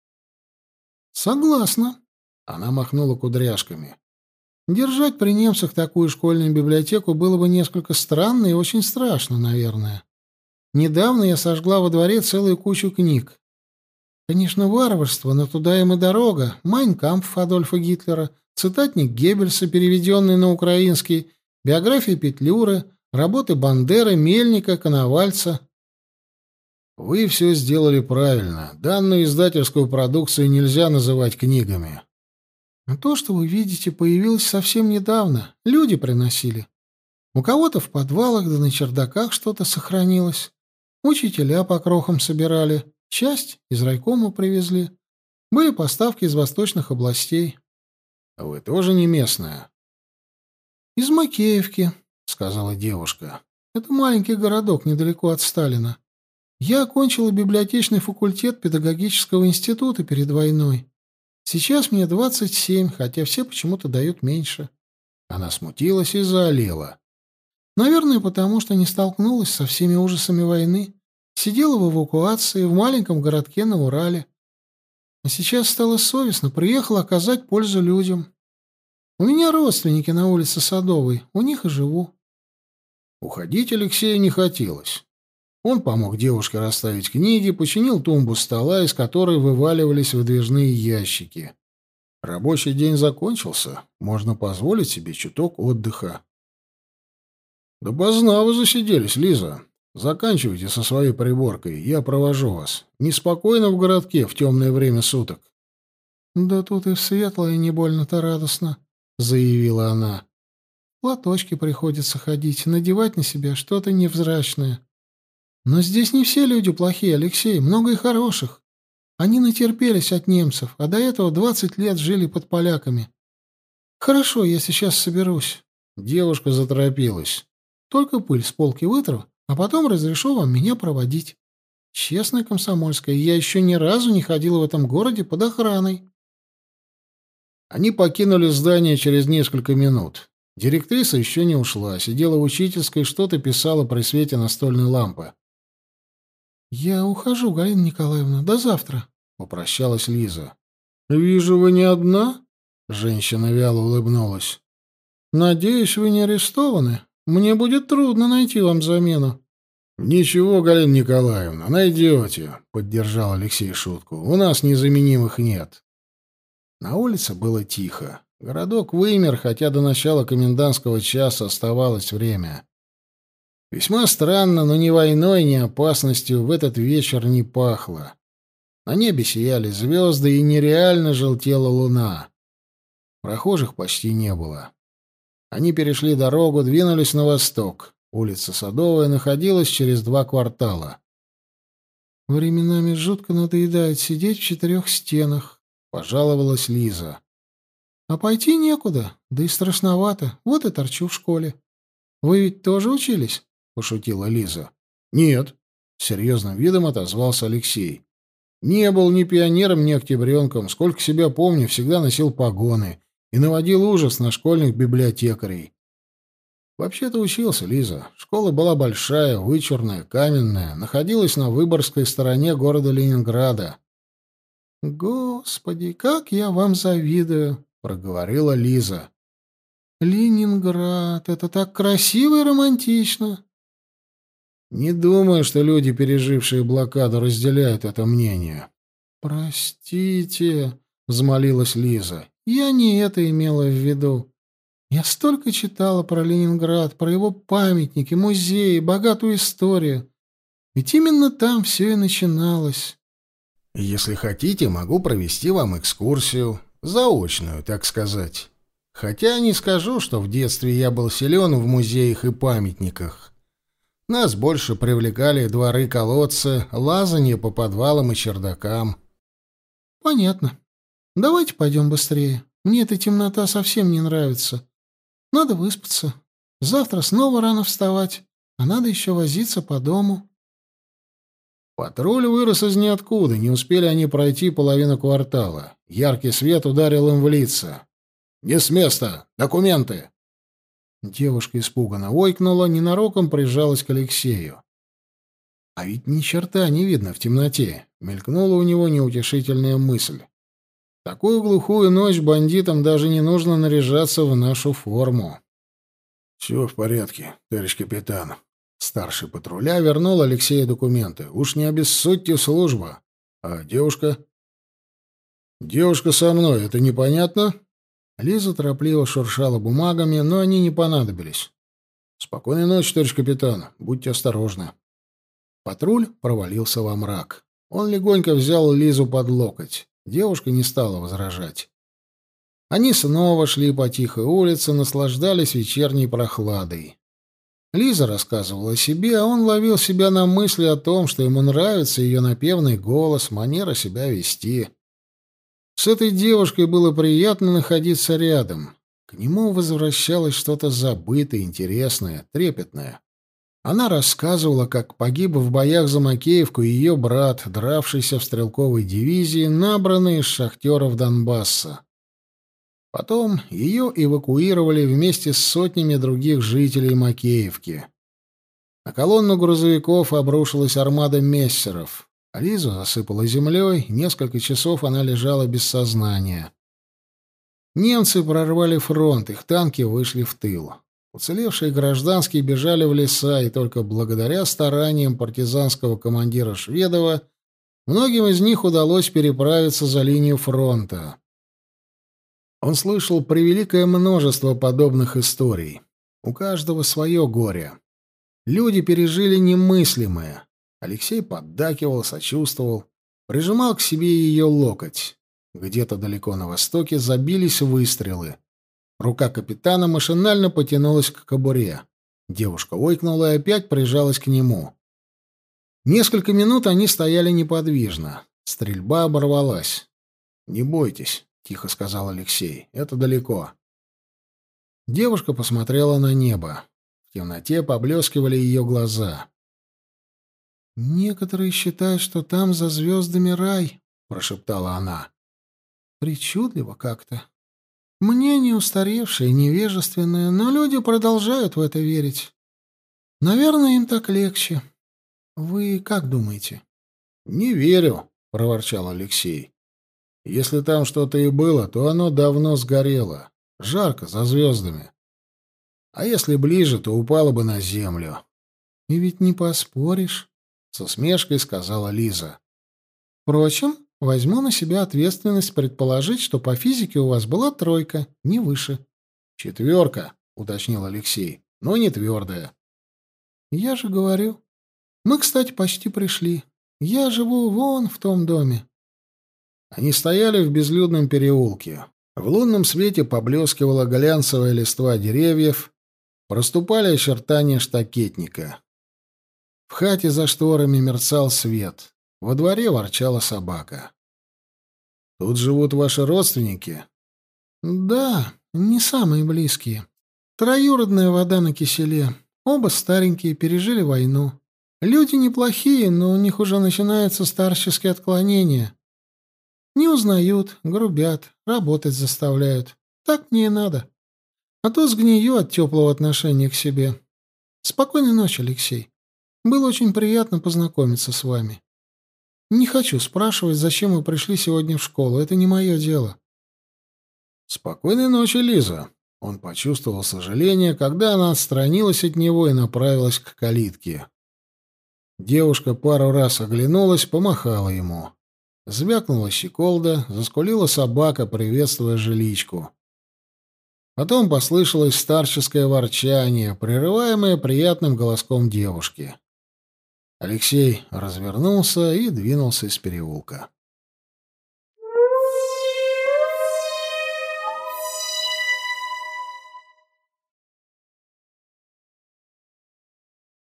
Speaker 3: «Согласна», — она махнула кудряшками. «Держать при немцах такую школьную библиотеку было бы несколько странно и очень страшно, наверное. Недавно я сожгла во дворе целую кучу книг. Конечно, варварство, но туда им и дорога. Майнкампф Адольфа Гитлера, цитатник Геббельса, переведенный на украинский, биография Петлюры, работы Бандеры, Мельника, Коновальца.
Speaker 1: Вы все сделали правильно. Данную издательскую продукцию нельзя называть книгами.
Speaker 3: А то, что вы видите, появилось совсем недавно. Люди приносили. У кого-то в подвалах да на чердаках что-то сохранилось. Учителя по крохам собирали. Часть из райкома привезли. Были поставки из восточных областей.
Speaker 1: — А вы тоже не местная?
Speaker 3: — Из Макеевки, — сказала девушка. — Это маленький городок недалеко от Сталина. Я окончила библиотечный факультет педагогического института перед войной. Сейчас мне двадцать семь, хотя все почему-то дают меньше.
Speaker 1: Она смутилась и заолела.
Speaker 3: Наверное, потому что не столкнулась со всеми ужасами войны. Сидела в эвакуации в маленьком городке на Урале. А сейчас стало совестно, приехала оказать пользу людям. У меня родственники на улице Садовой, у них и живу.
Speaker 1: Уходить Алексею не хотелось. Он помог девушке расставить книги, починил тумбу стола, из которой вываливались выдвижные ящики. Рабочий день закончился, можно позволить себе чуток отдыха. «Да поздно вы засиделись, Лиза. Заканчивайте со своей приборкой, я провожу вас. Неспокойно в городке в темное время суток.
Speaker 3: Да тут и в светлое не больно-то радостно, заявила она. Платочки приходится ходить, надевать на себя что-то невзрачное. Но здесь не все люди плохие, Алексей, много и хороших.
Speaker 4: Они натерпелись от немцев, а до этого двадцать лет жили под поляками. Хорошо, я сейчас соберусь.
Speaker 1: Девушка заторопилась.
Speaker 4: Только пыль с полки вытру, а потом разрешу вам меня проводить. Честная комсомольская, я еще ни разу не ходила в этом городе под охраной.
Speaker 1: Они покинули здание через несколько минут. Директриса еще не ушла, сидела в учительской что-то писала при свете настольной лампы.
Speaker 4: «Я ухожу, Галина Николаевна, до завтра», — попрощалась Лиза.
Speaker 1: «Вижу, вы не одна?» — женщина вяло улыбнулась. «Надеюсь, вы не арестованы. Мне будет трудно найти вам замену». «Ничего, Галина Николаевна, найдете», — поддержал Алексей шутку. «У нас незаменимых нет». На улице было тихо. Городок вымер, хотя до начала комендантского часа оставалось время. Весьма странно, но ни войной, ни опасностью в этот вечер не пахло. На небе сияли звезды, и нереально желтела луна. Прохожих почти не было. Они перешли дорогу, двинулись на восток. Улица Садовая находилась через два квартала.
Speaker 4: «Временами жутко надоедает сидеть в четырех стенах», — пожаловалась Лиза. А пойти некуда, да и страшновато. Вот и торчу в школе. Вы ведь тоже учились? Пошутила Лиза.
Speaker 1: Нет, серьезным видом отозвался Алексей. Не был ни пионером, ни октябренком. Сколько себя помню, всегда носил погоны и наводил ужас на школьных библиотекарей. Вообще-то учился, Лиза. Школа была большая, вычурная, каменная, находилась на Выборгской стороне города Ленинграда.
Speaker 4: Господи, как я вам завидую,
Speaker 1: проговорила Лиза.
Speaker 4: Ленинград, это так красиво и романтично.
Speaker 1: Не думаю, что люди, пережившие блокаду, разделяют это мнение.
Speaker 4: Простите, взмолилась Лиза. Я не это имела в виду. Я столько читала про Ленинград, про его памятники, музеи, богатую историю. Ведь именно там все и начиналось.
Speaker 1: Если хотите, могу провести вам экскурсию. Заочную, так сказать. Хотя не скажу, что в детстве я был силен в музеях и памятниках. Нас больше привлекали дворы-колодцы, лазанье по подвалам и чердакам.
Speaker 4: Понятно. Давайте пойдем быстрее. Мне эта темнота совсем не нравится. Надо выспаться. Завтра снова рано вставать, а надо еще возиться по дому.
Speaker 1: Патруль вырос из ниоткуда, не успели они пройти половину квартала. Яркий свет ударил им в лица. «Не с места! Документы!» Девушка испуганно ойкнула, ненароком прижалась к Алексею. «А ведь ни черта не видно в темноте», — мелькнула у него неутешительная мысль. «Такую глухую ночь бандитам даже не нужно наряжаться в нашу форму». «Все в порядке, товарищ капитан», Старший патруля вернул Алексею документы. Уж не обессудьте служба. А девушка? Девушка со мной, это непонятно? Лиза торопливо шуршала бумагами, но они не понадобились. Спокойной ночи, товарищ капитан. Будьте осторожны. Патруль провалился во мрак. Он легонько взял Лизу под локоть. Девушка не стала возражать. Они снова шли по тихой улице, наслаждались вечерней прохладой. Лиза рассказывала о себе, а он ловил себя на мысли о том, что ему нравится ее напевный голос, манера себя вести. С этой девушкой было приятно находиться рядом. К нему возвращалось что-то забытое, интересное, трепетное. Она рассказывала, как погиб в боях за Макеевку ее брат, дравшийся в стрелковой дивизии, набранный из шахтеров Донбасса. Потом ее эвакуировали вместе с сотнями других жителей Макеевки. На колонну грузовиков обрушилась армада мессеров. Лизу засыпала землей, несколько часов она лежала без сознания. Немцы прорвали фронт, их танки вышли в тыл. Уцелевшие гражданские бежали в леса, и только благодаря стараниям партизанского командира Шведова многим из них удалось переправиться за линию фронта. Он слышал превеликое множество подобных историй. У каждого свое горе. Люди пережили немыслимое. Алексей поддакивал, сочувствовал, прижимал к себе ее локоть. Где-то далеко на востоке забились выстрелы. Рука капитана машинально потянулась к кобуре. Девушка ойкнула и опять прижалась к нему. Несколько минут они стояли неподвижно. Стрельба оборвалась. «Не бойтесь», — тихо сказал Алексей. «Это далеко». Девушка посмотрела на небо. В темноте поблескивали ее глаза.
Speaker 4: «Некоторые считают, что там за звездами рай», — прошептала она. «Причудливо как-то. Мнение устаревшее, невежественное, но люди продолжают в это верить. Наверное, им так легче. Вы как думаете?»
Speaker 1: «Не верю», — проворчал Алексей. «Если там что-то и было, то оно давно сгорело. Жарко, за звездами. А если ближе, то упало бы на землю».
Speaker 4: «И ведь не поспоришь», — с усмешкой сказала Лиза. «Впрочем, возьму на себя ответственность предположить, что по физике у вас была тройка, не выше».
Speaker 1: «Четверка», — уточнил Алексей, — «но не твердая».
Speaker 4: «Я же говорю. Мы, кстати, почти пришли. Я живу вон в том доме».
Speaker 1: Они стояли в безлюдном переулке. В лунном свете поблескивала глянцевая листва деревьев, проступали очертания штакетника. В хате за шторами мерцал свет. Во дворе ворчала собака. «Тут живут ваши родственники?»
Speaker 4: «Да, не самые близкие. Троюродная вода на киселе. Оба старенькие, пережили войну. Люди неплохие, но у них уже начинаются старческие отклонения. Не узнают, грубят, работать заставляют. Так мне и надо. А то сгнию от теплого отношения к себе. Спокойной ночи, Алексей. Было очень приятно познакомиться с вами. Не хочу спрашивать, зачем вы пришли сегодня в школу. Это не мое дело.
Speaker 1: Спокойной ночи, Лиза. Он почувствовал сожаление, когда она отстранилась от него и направилась к калитке. Девушка пару раз оглянулась, помахала ему. Звякнула щеколда, заскулила собака, приветствуя жиличку. Потом послышалось старческое ворчание, прерываемое приятным голоском девушки. Алексей развернулся и двинулся из переулка.